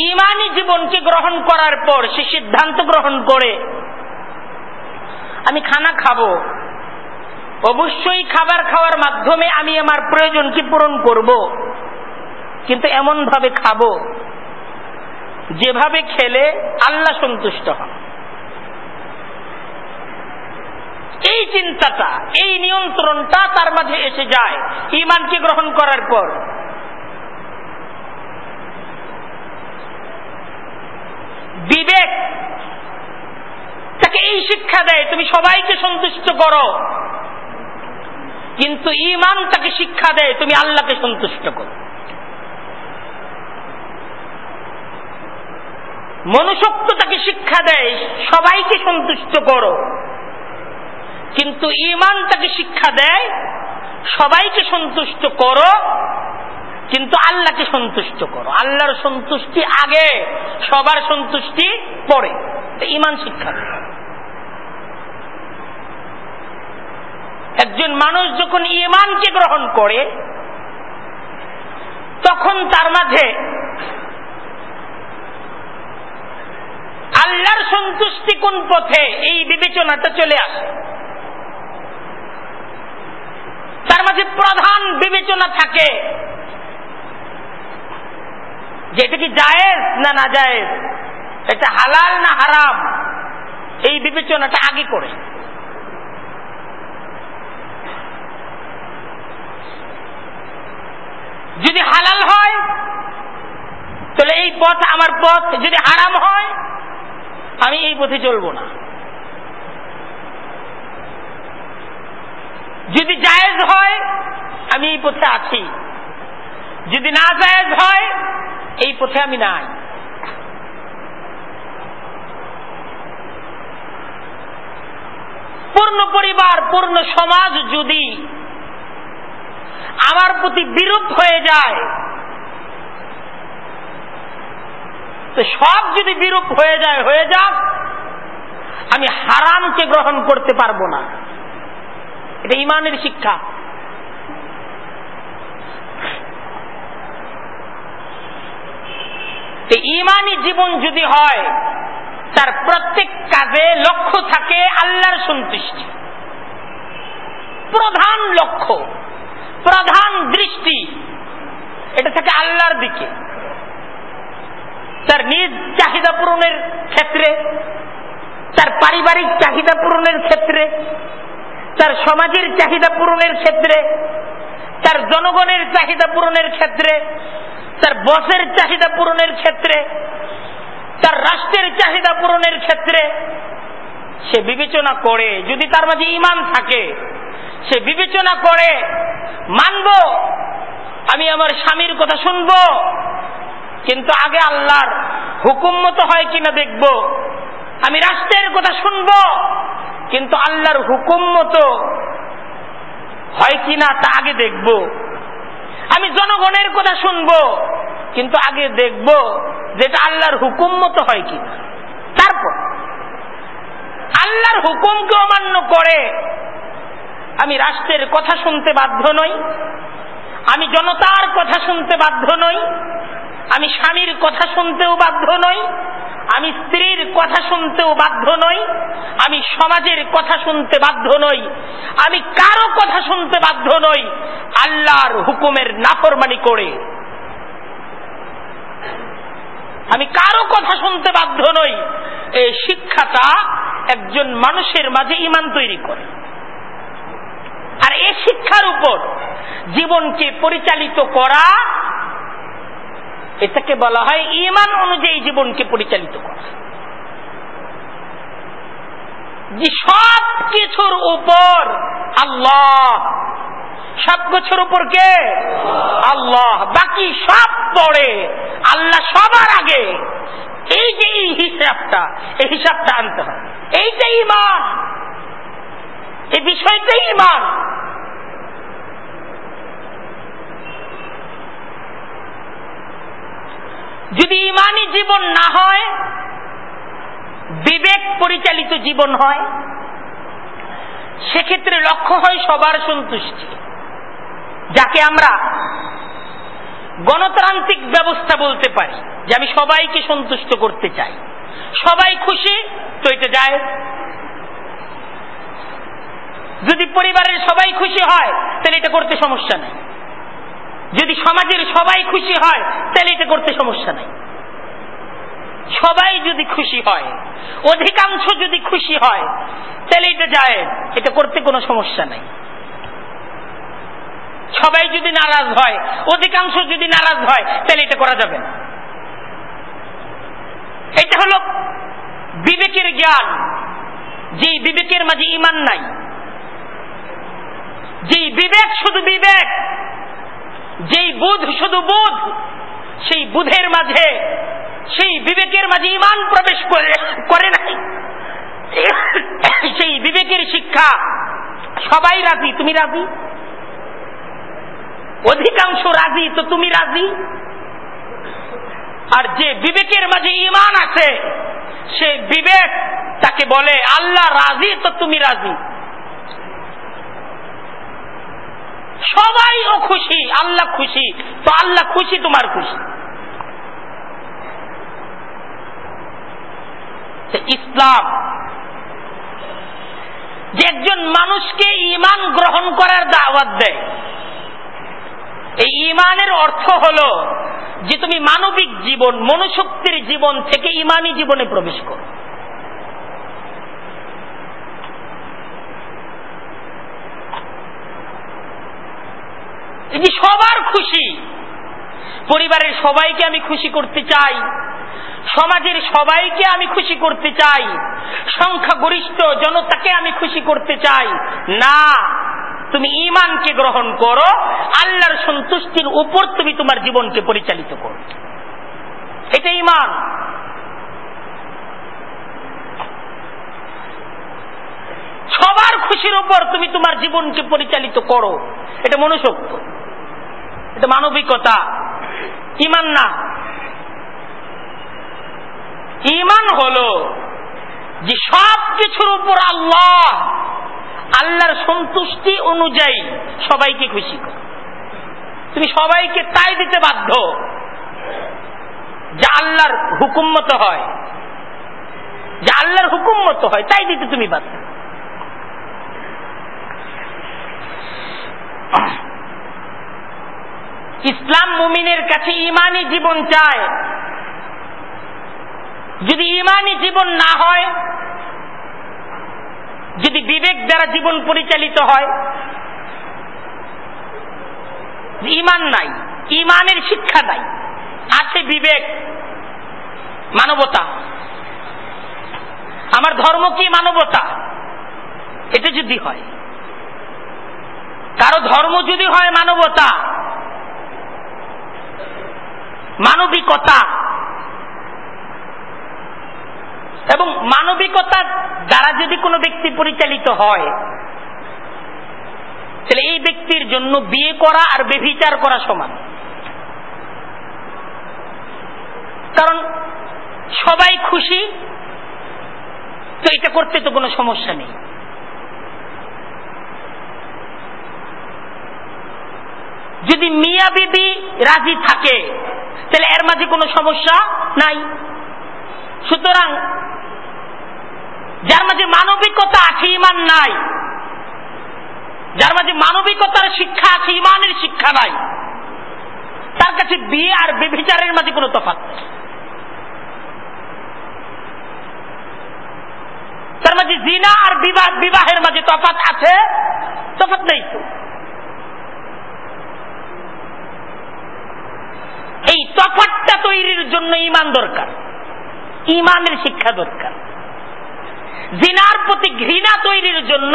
ইমানি জীবনকে গ্রহণ করার পর সে সিদ্ধান্ত গ্রহণ করে, আমি খানা খাব। অবশ্যই খাবার খাওয়ার মাধ্যমে আমি আমার প্রয়োজনকে পূরণ করব, কিন্তু এমন ভাবে খাব যেভাবে খেলে আল্লাহ সন্তুষ্ট হন। এই চিন্তাটা, এই নিয়ন্ত্রণটা তার মাঝে এসে যায় ইমানকে গ্রহণ করার পর। বিবেক। তাকে এই শিক্ষা দেয়, তুমি সবাইকে সন্তুষ্ট করো। কিন্তু ইমান তাকে শিক্ষা দেয়, তুমি আল্লাহকে সন্তুষ্ট করো। মনুষ্যত্ব তাকে শিক্ষা দেয়, সবাইকে সন্তুষ্ট করো। কিন্তু ইমান তাকে শিক্ষা দেয়, সবাইকে সন্তুষ্ট করো। কিন্তু আল্লাহকে সন্তুষ্ট করো। আল্লাহর সন্তুষ্টি আগে, সবার সন্তুষ্টি পরে। ইমান শিক্ষা। একজন মানুষ যখন ইমানকে গ্রহণ করে, তখন তার মাঝে আল্লাহর সন্তুষ্টি কোন পথে, এই বিবেচনাটা চলে আসে। তার মাঝে প্রধান বিবেচনা থাকে যে এটা কি জায়েজ না না জায়েজ? এটা হালাল না হারাম? এই বিবেচনাটা আগে করে। যদি হালাল হয়, তাহলে এই পথ আমার পথ। যদি হারাম হয়, আমি এই পথে চলবো না। যদি জায়েজ হয়, আমি এই পথে আছি। যদি না জায়েজ হয়, এই পথে আমি নাই। পূর্ণ পরিবার, পূর্ণ সমাজ যদি আমার প্রতি বিরূপ হয়ে যায়, তো সব যদি বিরূপ হয়ে যায়, হয়ে যাক, আমি হারামকে গ্রহণ করতে পারব না। এটা ইমানের শিক্ষা। ইমানি জীবন যদি হয়, তার প্রত্যেক কাজে লক্ষ্য থাকে আল্লাহর সন্তুষ্টি। প্রধান লক্ষ্য, প্রধান দৃষ্টি, এটা থাকে আল্লাহর দিকে। তার নিজ চাহিদা পূরণের ক্ষেত্রে, তার পারিবারিক চাহিদা পূরণের ক্ষেত্রে, তার সমাজের চাহিদা পূরণের ক্ষেত্রে, তার জনগণের চাহিদা পূরণের ক্ষেত্রে তার বসের চাহিদা পূরণের ক্ষেত্রে, তার রাষ্ট্রের চাহিদা পূরণের ক্ষেত্রে সে বিবেচনা করে, যদি তার মাঝে ইমান থাকে, সে বিবেচনা করে, মানব, আমি আমার স্বামীর কথা শুনব, কিন্তু আগে আল্লাহর হুকুম মতো হয় কিনা দেখব, আমি রাষ্ট্রের কথা শুনব, কিন্তু আল্লাহর হুকুম মতো হয় কিনা তা আগে দেখব। আমি জনগণের কথা শুনব, কিন্তু আগে দেখব যেটা আল্লাহর হুকুম মতো হয় কিনা। তারপর, আল্লাহর হুকুমকে অমান্য করে আমি রাষ্ট্রের কথা শুনতে বাধ্য নই, আমি জনতার কথা শুনতে বাধ্য নই, আমি স্বামীর কথা শুনতেও বাধ্য নই আমি স্ত্রীর কথা শুনতেও বাধ্য নই, আমি সমাজের কথা শুনতে বাধ্য নই, আমি কারও কথা শুনতে বাধ্য নই, আল্লাহর হুকুমের নাফরমানি করে। আমি কারও কথা শুনতে বাধ্য নই, এই শিক্ষাটা একজন মানুষের মাঝে ইমান তৈরি করে। আর এই শিক্ষার উপর জীবনকে পরিচালিত করা এটাকে বলা হয় ইমান অনুযায়ী জীবনকে পরিচালিত করা। যে সব কিছুর উপর আল্লাহ, সব কিছুর উপর কে? আল্লাহ। বাকি সব পড়ে আল্লাহ সবার আগে। এই যে এই হিসাবটা এই হিসাবটা আনতে হয় এইটাই ইমান এই বিষয়টাই ইমান যদি ইমানি জীবন না হয়, বিবেক পরিচালিত জীবন হয়, সেক্ষেত্রে লক্ষ্য হয় সবার সন্তুষ্টি। যাকে আমরা গণতান্ত্রিক ব্যবস্থা বলতে পারি, যে আমি সবাইকে সন্তুষ্ট করতে চাই। সবাই খুশি, তো এটা যায়। যদি পরিবারের সবাই খুশি হয়, তাহলে এটা করতে সমস্যা নেই। যদি সমাজের সবাই খুশি হয়, তাহলে এটা করতে সমস্যা নাই। সবাই যদি খুশি হয়, অধিকাংশ যদি খুশি হয়, তাহলে এটা যায়, এটা করতে কোনো সমস্যা নাই। সবাই যদি নারাজ হয়, অধিকাংশ যদি নারাজ হয়, তাহলে এটা করা যাবে না। এটা হলো বিবেকের জ্ঞান। যে বিবেকের মাঝে ইমান নাই, যেই বিবেক শুধু বিবেক যেই বুধ শুধু বুধ, সেই বুধের মাঝে, সেই বিবেকের মাঝে ইমান প্রবেশ করে নাই। সেই বিবেকের শিক্ষা, সবাই রাজি, তুমি রাজি? অধিকাংশ রাজি, তো তুমি রাজি? আর যে বিবেকের মাঝে ইমান আছে, সে বিবেক তাকে বলে, আল্লাহ রাজি, তো তুমি রাজি। সবাই ও খুশি, আল্লাহ খুশি। তো আল্লাহ খুশি, তোমার খুশি। ইসলাম, যে একজন মানুষকে ইমান গ্রহণ করার দাওয়াত দেয়। এই ইমানের অর্থ হল যে তুমি মানবিক জীবন মনুশক্তির জীবন থেকে ইমানি জীবনে প্রবেশ করো। যে সবার খুশি। পরিবারের সবাইকে আমি খুশি করতে চাই। সমাজের সবাইকে আমি খুশি করতে চাই। সংখ্যাগরিষ্ঠ জনতাকে আমি খুশি করতে চাই। না, তুমি ইমানকে গ্রহণ করো, আল্লাহর সন্তুষ্টির উপর তুমি তোমার জীবনকে পরিচালিত করো। এটা ইমান সবার খুশির উপর তুমি তোমার জীবনকে পরিচালিত করো। এটা মনুষ্যত্ব। এটা মানবিকতা। ইমান না। ইমান হলো যে সব কিছুর উপর আল্লাহ, আল্লাহর সন্তুষ্টি অনুযায়ী সবাইকে খুশি করো। তুমি সবাইকে তাই দিতে বাধ্য যা আল্লাহর হুকুম মতো হয়। যা আল্লাহর হুকুম মতো হয়, তাই দিতে তুমি বাধ্য। ইসলাম মুমিনের কাছে ইমানি জীবন চায়। যদি ইমানি জীবন না হয়, যদি বিবেক দ্বারা জীবন পরিচালিত হয় ইমান নাই, ইমানের শিক্ষা নাই, আছে বিবেক, মানবতা। আমার ধর্ম কি মানবতা? এটা যদি হয়, কারও ধর্ম যদি হয় মানবতা মানবিকতা। এবং মানবিকতার দ্বারা যদি কোনো ব্যক্তি পরিচালিত হয়, তাহলে এই ব্যক্তির জন্য বিয়ে করা আর বেভিচার করা সমান। কারণ সবাই খুশি, তো এটা করতে তো কোনো সমস্যা নেই। যদি মিয়া বিবি রাজি থাকে, তাহলে এর মাঝে কোনো সমস্যা নাই। সুতরাং, যার মাঝে মানবিকতা আছে, ইমান নাই। যার মাঝে মানবিকতার শিক্ষা আছে, ইমানের শিক্ষা নাই। তার কাছে বিয়ে আর বেবিচারের মাঝে কোনো তফাৎ নেই। তার মাঝে জিনা আর বিবাহ বিবাহের মাঝে তফাৎ আছে? তফাৎ নেই তো এই তফাতটা তৈরির জন্য ইমান দরকার। ইমানের শিক্ষা দরকার। জিনার প্রতি ঘৃণা তৈরির জন্য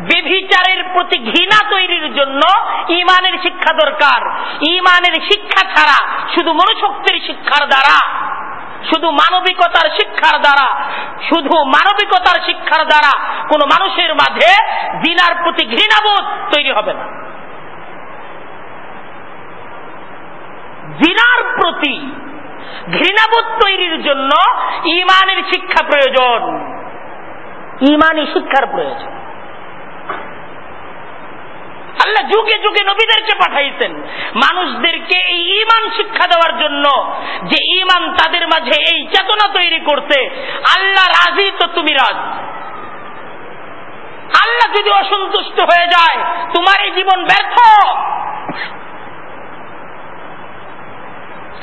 বেভিচারের প্রতি ঘৃণা তৈরির জন্য ইমানের শিক্ষা দরকার। ইমানের শিক্ষা ছাড়া শুধু মনুশক্তির শিক্ষার দ্বারা, শুধু মানবিকতার শিক্ষার দ্বারা, শুধু মানবিকতার শিক্ষার দ্বারা কোন মানুষের মাঝে জিনার প্রতি ঘৃণাবোধ তৈরি হবে না। জিনার প্রতি ঘৃণাবোধ তৈরির জন্য ইমানের শিক্ষা প্রয়োজন। ইমানি শিক্ষার প্রয়োজন। আল্লাহ যুগে যুগে নবীদেরকে পাঠাইছেন। মানুষদেরকে এই ইমান শিক্ষা দেওয়ার জন্য যে ইমান তাদের মাঝে এই চেতনা তৈরি করতে আল্লাহ রাজি তো তুমি রাজ। আল্লাহ যদি অসন্তুষ্ট হয়ে যায়, তোমার এই জীবন ব্যর্থ।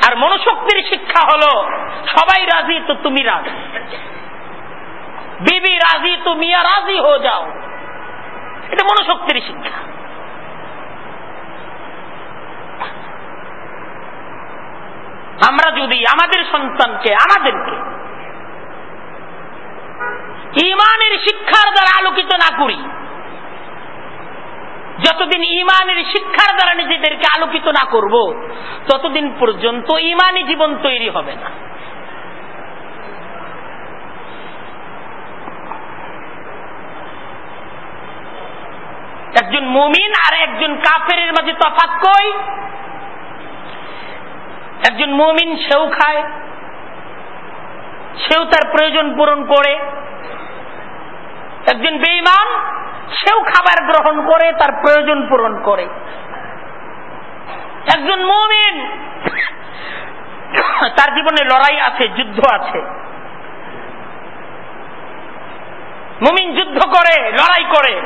আর মনোশক্তির শিক্ষা হলো, সবাই রাজি তো তুমি রাজি। বিবি রাজি তো মিয়া রাজি হয়ে যাও। এটা মনোশক্তির শিক্ষা। আমরা যদি আমাদের সন্তানকে, আমাদেরকে ইমানের শিক্ষার দ্বারা আলোকিত না করি যতদিন ইমানের শিক্ষার দ্বারা নিজেদেরকে আলোকিত না করব, ততদিন পর্যন্ত ইমানি জীবন তৈরি হবে না। একজন মুমিন আর একজন কাফের মাঝে তফাত কই? একজন মুমিন সেও খায়, সেও তার প্রয়োজন পূরণ করে। একজন বেইমান সেও খাবার গ্রহণ করে, তার প্রয়োজন পূরণ করে। একজন মুমিন, তার জীবনে লড়াই আছে, যুদ্ধ আছে। মুমিন যুদ্ধ করে, লড়াই করে।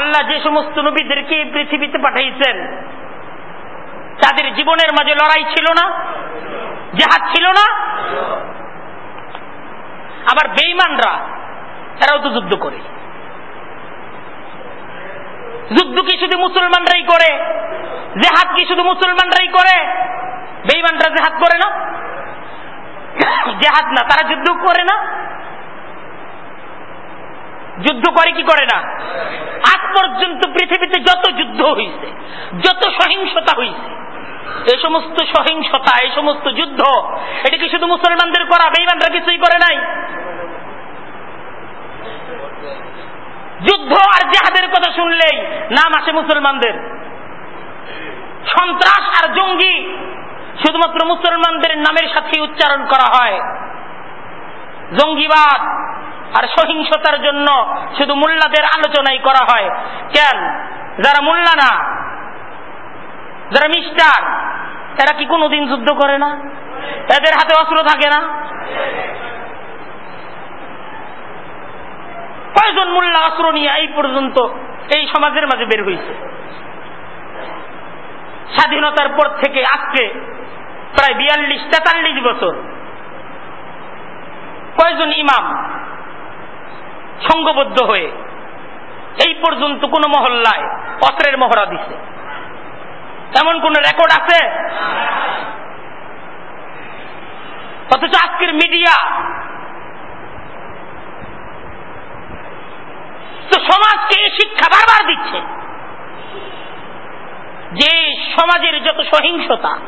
আল্লাহ যে সমস্ত নবীদেরকে পৃথিবীতে পাঠাইছেন তাদের জীবনের মাঝে লড়াই ছিল না? জেহাদ ছিল না? আবার বেইমানরা তারাও তো যুদ্ধ করে। যুদ্ধ কি শুধু মুসলমানরাই করে? জেহাদ কি শুধু মুসলমানরাই করে? বেইমানরা জেহাদ করে না? জেহাদ না, তারা যুদ্ধ করে না? যুদ্ধ করে কি করে না? আজ পর্যন্ত পৃথিবীতে যত যুদ্ধ হয়েছে যত সহিংসতা হয়েছে এই সমস্ত সহিংসতা, এই সমস্ত যুদ্ধ, এটা কি শুধু মুসলমানদের করা? বেইমানরা কিছুই করে নাই। যুদ্ধ আর জেহাদের কথা শুনলেই নাম আসে মুসলমানদের। সন্ত্রাস আর জঙ্গি শুধুমাত্র মুসলমানদের নামের সাথে উচ্চারণ করা হয়। জঙ্গিবাদ আর সহিংসতার জন্য শুধু মোল্লাদের আলোচনাই করা হয়। কেন? যারা মোল্লা না যারা মিস্টার এরা কি কোনোদিন যুদ্ধ করে না? এদের হাতে অস্ত্র থাকে না? কয়জন মোল্লা অস্ত্র নিয়ে এই পর্যন্ত এই সমাজের মাঝে বের হয়েছে স্বাধীনতার পর থেকে আজকে প্রায় বিয়াল্লিশ, তেতাল্লিশ বছর কয়জন ইমাম সঙ্গবদ্ধ হয়ে এই পর্যন্ত কোন মহল্লায় অস্ত্রের মহড়া দিছে? এমন কোন রেকর্ড আছে? অথচ আজকের মিডিয়া তো সমাজকে এই শিক্ষা বারবার দিচ্ছে যে সমাজের যত সহিংসতা,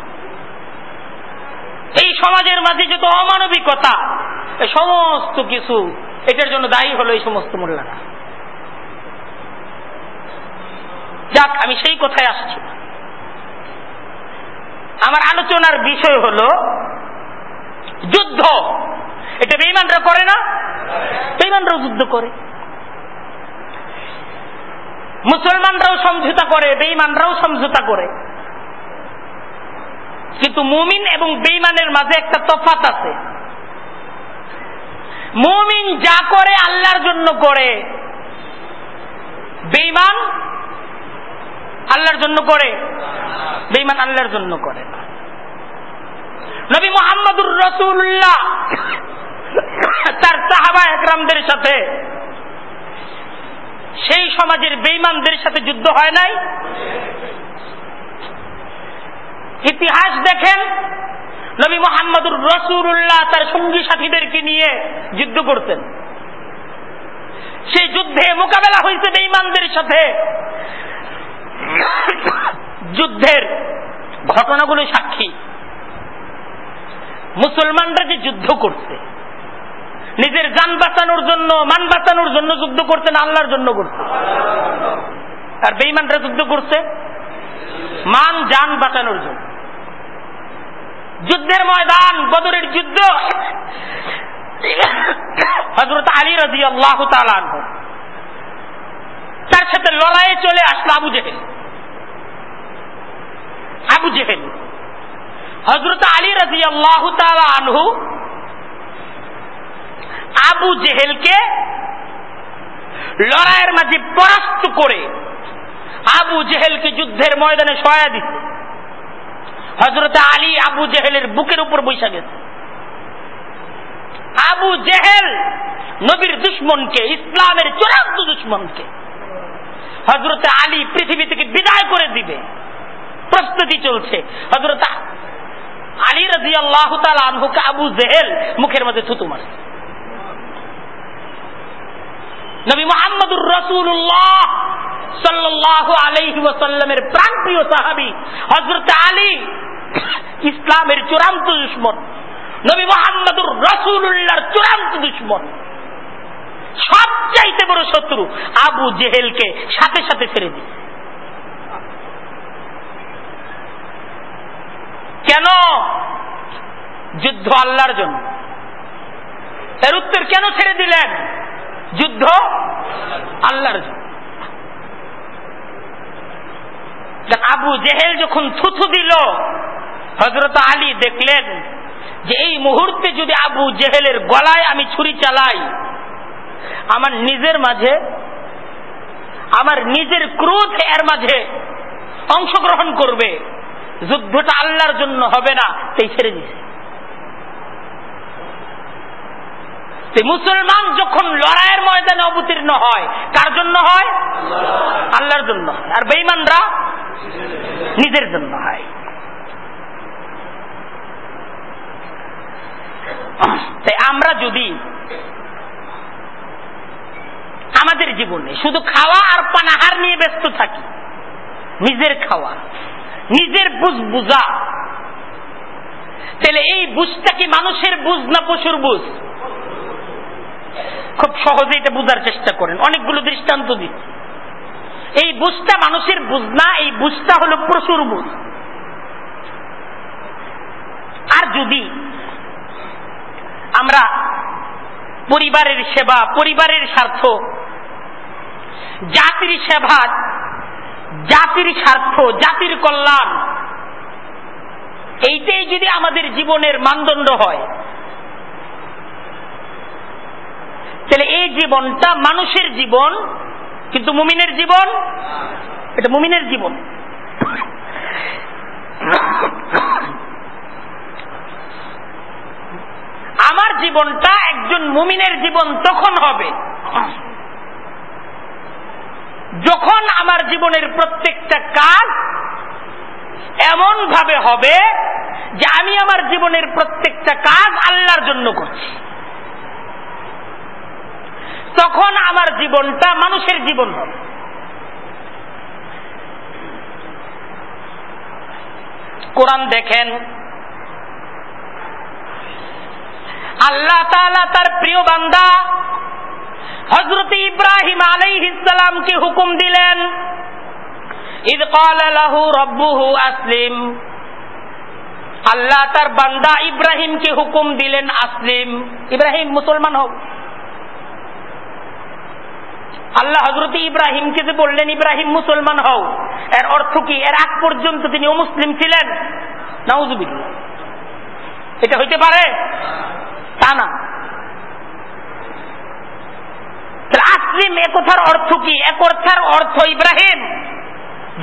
এই সমাজের মাঝে যত অমানবিকতা সমস্ত কিছু, এটার জন্য দায়ী হলো এই সমস্ত মোল্লারা। যাক, আমি সেই কথায় আসছি। আমার আলোচনার বিষয় হল যুদ্ধ। এটা বেইমানরা করে না? বেইমানরাও যুদ্ধ করে। মুসলমানরাও সমঝোতা করে বেইমানরাও সমঝোতা করে। কিন্তু মুমিন এবং বেইমানের মাঝে একটা তফাত আছে। মুমিন যা করে আল্লাহর জন্য করে বেইমান আল্লাহর জন্য করে? বেইমান আল্লাহর জন্য করে। নবী মোহাম্মদুর রসুল্লাহ তার সাহাবা একরামদের সাথে, সেই সমাজের বেইমানদের সাথে যুদ্ধ হয় নাই? ইতিহাস দেখেন, নবী মোহাম্মদুর রসুল্লাহ তার সঙ্গী সাথীদেরকে নিয়ে যুদ্ধ করতেন। সেই যুদ্ধে মোকাবেলা হয়েছে বেইমানদের সাথে। যুদ্ধের ঘটনাগুলো সাক্ষী। মুসলমানরা যে যুদ্ধ করছে, নিজের যান বাঁচানোর জন্য, মান বাঁচানোর জন্য যুদ্ধ করছে না আল্লাহর জন্য করছে? আর বেইমানরা যুদ্ধ করছে? মান, যান বাঁচানোর জন্য। যুদ্ধের ময়দান, বদরের যুদ্ধ। হজরত আলী রাজি আল্লাহ তার সাথে লড়াইয়ে চলে আসলো আবু জেহেল। আবু জেহেল। হজরত আলী রাজি আল্লাহ আনহু আবু জেহেলকে লড়াইয়ের মাঝে পরাস্ত করে আবু জেহেলকে যুদ্ধের ময়দানে সহায় দিচ্ছে হজরত আলী আবু জেহেলের বুকের উপর বৈশা গেছে। আবু জেহেল নবীর দুশ্মনকে, ইসলামের চূড়ান্ত দুশ্মনকে হজরত আলী পৃথিবী থেকে বিদায় করে দিবে। প্রস্তুতি চলছে। হজরত আলী রাজি আল্লাহ আনহুকে আবু জেহেল মুখের মধ্যে থুতু মারে। নবী মোহাম্মদুর রসুল্লাহ সাল্লাহ আলহি ওয়াসাল্লামের প্রাণপ্রিয় সাহাবি হজরত আলী ইসলামের চূড়ান্ত দুশ্মন। নবী মোহাম্মদুর রসুল্লাহর চূড়ান্ত দুশ্মন। সবচাইতে বড় শত্রু আবু জেহেলকে সাথে সাথে ছেড়ে দিচ্ছে কেন? যুদ্ধ আল্লাহর জন্য। এর উত্তর কেন ছেড়ে দিলেন? যুদ্ধ আল্লাহর জন্য। আবু জেহেল যখন থুথু দিল হজরত আলী দেখলেন যে এই মুহূর্তে যদি আবু জেহেলের গলায় আমি ছুরি চালাই, আমার নিজের মাঝে, আমার নিজের ক্রোধ এর মাঝে অংশগ্রহণ করবে যুদ্ধটা আল্লাহর জন্য হবে না তাই ছেড়ে দিছে। মুসলমান যখন লড়াইয়ের ময়দানে অবতীর্ণ হয়, কার জন্য হয়? আল্লাহর জন্য আর বেইমানরা নিজের জন্য হয়। তাই আমরা যদি আমাদের জীবনে শুধু খাওয়া আর পানাহার নিয়ে ব্যস্ত থাকি, নিজের খাওয়া নিজের বুঝ বুঝা। তাহলে এই বুঝটা কি মানুষের বুঝ না পশুর বুঝ? খুব সহজে এটা বুঝার চেষ্টা করেন। অনেকগুলো দৃষ্টান্ত দিচ্ছে এই বুঝটা মানুষের বুঝ না, এই বুঝটা হলো পশুর বুঝ। আর যদি আমরা পরিবারের সেবা, পরিবারের স্বার্থ, জাতির সেবা জাতির স্বার্থ, জাতির কল্যাণ। এইটাই যদি আমাদের জীবনের মানদণ্ড হয়। তাহলে এই জীবনটা মানুষের জীবন, কিন্তু মুমিনের জীবন? এটা মুমিনের জীবন। আমার জীবনটা একজন মুমিনের জীবন তখন হবে। যখন আমার জীবনের প্রত্যেকটা কাজ এমন ভাবে হবে যে আমি আমার জীবনের প্রত্যেকটা কাজ আল্লাহর জন্য করছি। তখন আমার জীবনটা মানুষের জীবন হবে। কোরআন দেখেন, আল্লাহ তার প্রিয় বান্দা হজরত ইব্রাহিম আলাইহিসসালামকে হুকুম দিলেন, ইদ ক্বালা লাহু রব্বুহু আসলিম। আল্লাহ তার বান্দা ইব্রাহিমকে হুকুম দিলেন, আসলিম। ইব্রাহিম মুসলমান হোক। আল্লাহ হজরত ইব্রাহিমকে যে বললেন, ইব্রাহিম মুসলমান হও। এর অর্থ কি? এর আগ পর্যন্ত তিনি অমুসলিম ছিলেন? নাউজুবিল্লাহ। এটা হইতে পারে? তা না। আসলিম একথার অর্থ কি? একথার অর্থ ইব্রাহিম।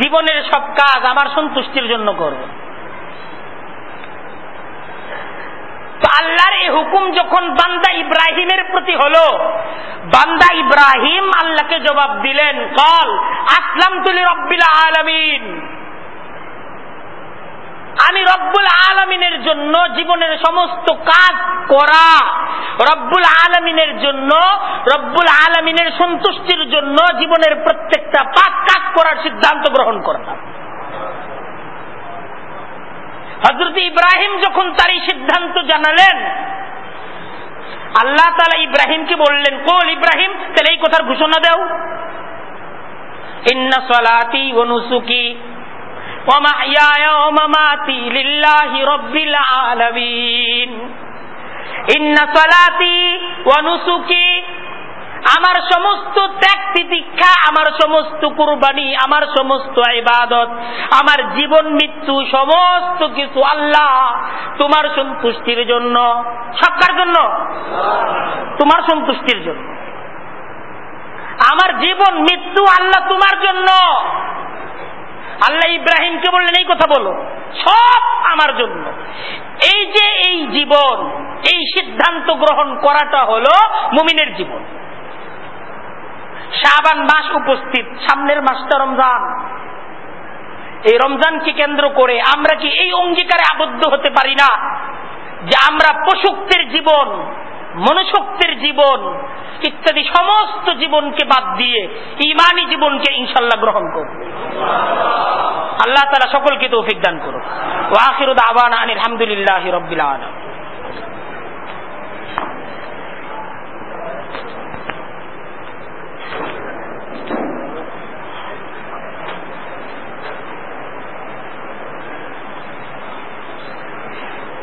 জীবনের সব কাজ আমার সন্তুষ্টির জন্য করব। তো আল্লাহর এই হুকুম যখন বান্দা ইব্রাহিমের প্রতি হলো, বান্দা ইব্রাহিম আল্লাহকে জবাব দিলেন, কল আসলাম তুলি রব্বিল আলমিন। আমি রব্বুল আলমিনের জন্য জীবনের সমস্ত কাজ করা, রব্বুল আলমিনের জন্য, রব্বুল আলমিনের সন্তুষ্টির জন্য জীবনের প্রত্যেকটা পাক কাজ করার সিদ্ধান্ত গ্রহণ করলাম হজরত ইব্রাহিম যখন তার এই সিদ্ধান্ত জানালেন, আল্লাহ তালা ইব্রাহিমকে বললেন, কোল ইব্রাহিম, তাহলে এই কথার ঘোষণা দাও। ইন্না সলাতি অনুসুকি ومحياي ومماتي لله رب العالمين إن صلاتي ونسكي আমার সমস্ত ত্যাগ তিতিক্ষা আমার সমস্ত কুরবানি আমার সমস্ত ইবাদত আমার জীবন মৃত্যু সমস্ত কিছু আল্লাহ তোমার সন্তুষ্টির জন্য সবকার জন্য তোমার সন্তুষ্টির জন্য আমার জীবন মৃত্যু আল্লাহ তোমার জন্য আল্লাহ ইব্রাহিমকে বললেন, এই কথা বলো। সব আমার জন্য। এই যে এই জীবন, এই সিদ্ধান্ত গ্রহণ করাটা হলো মুমিনের জীবন। শাবান মাস উপস্থিত, সামনের মাসটা রমজান। এই রমজানকে কেন্দ্র করে আমরা কি এই অঙ্গীকারে আবদ্ধ হতে পারি না? যে আমরা পশুক্তের জীবন মনুষ্যত্বের জীবন, ইত্যাদি সমস্ত জীবনকে বাদ দিয়ে ইমানি জীবনকে ইনশাল্লাহ গ্রহণ করবে। আল্লাহ তালা সকলকে তৌফিক দান করুক। ওয়াখির আবান আলহামদুলিল্লাহ রবিল আলম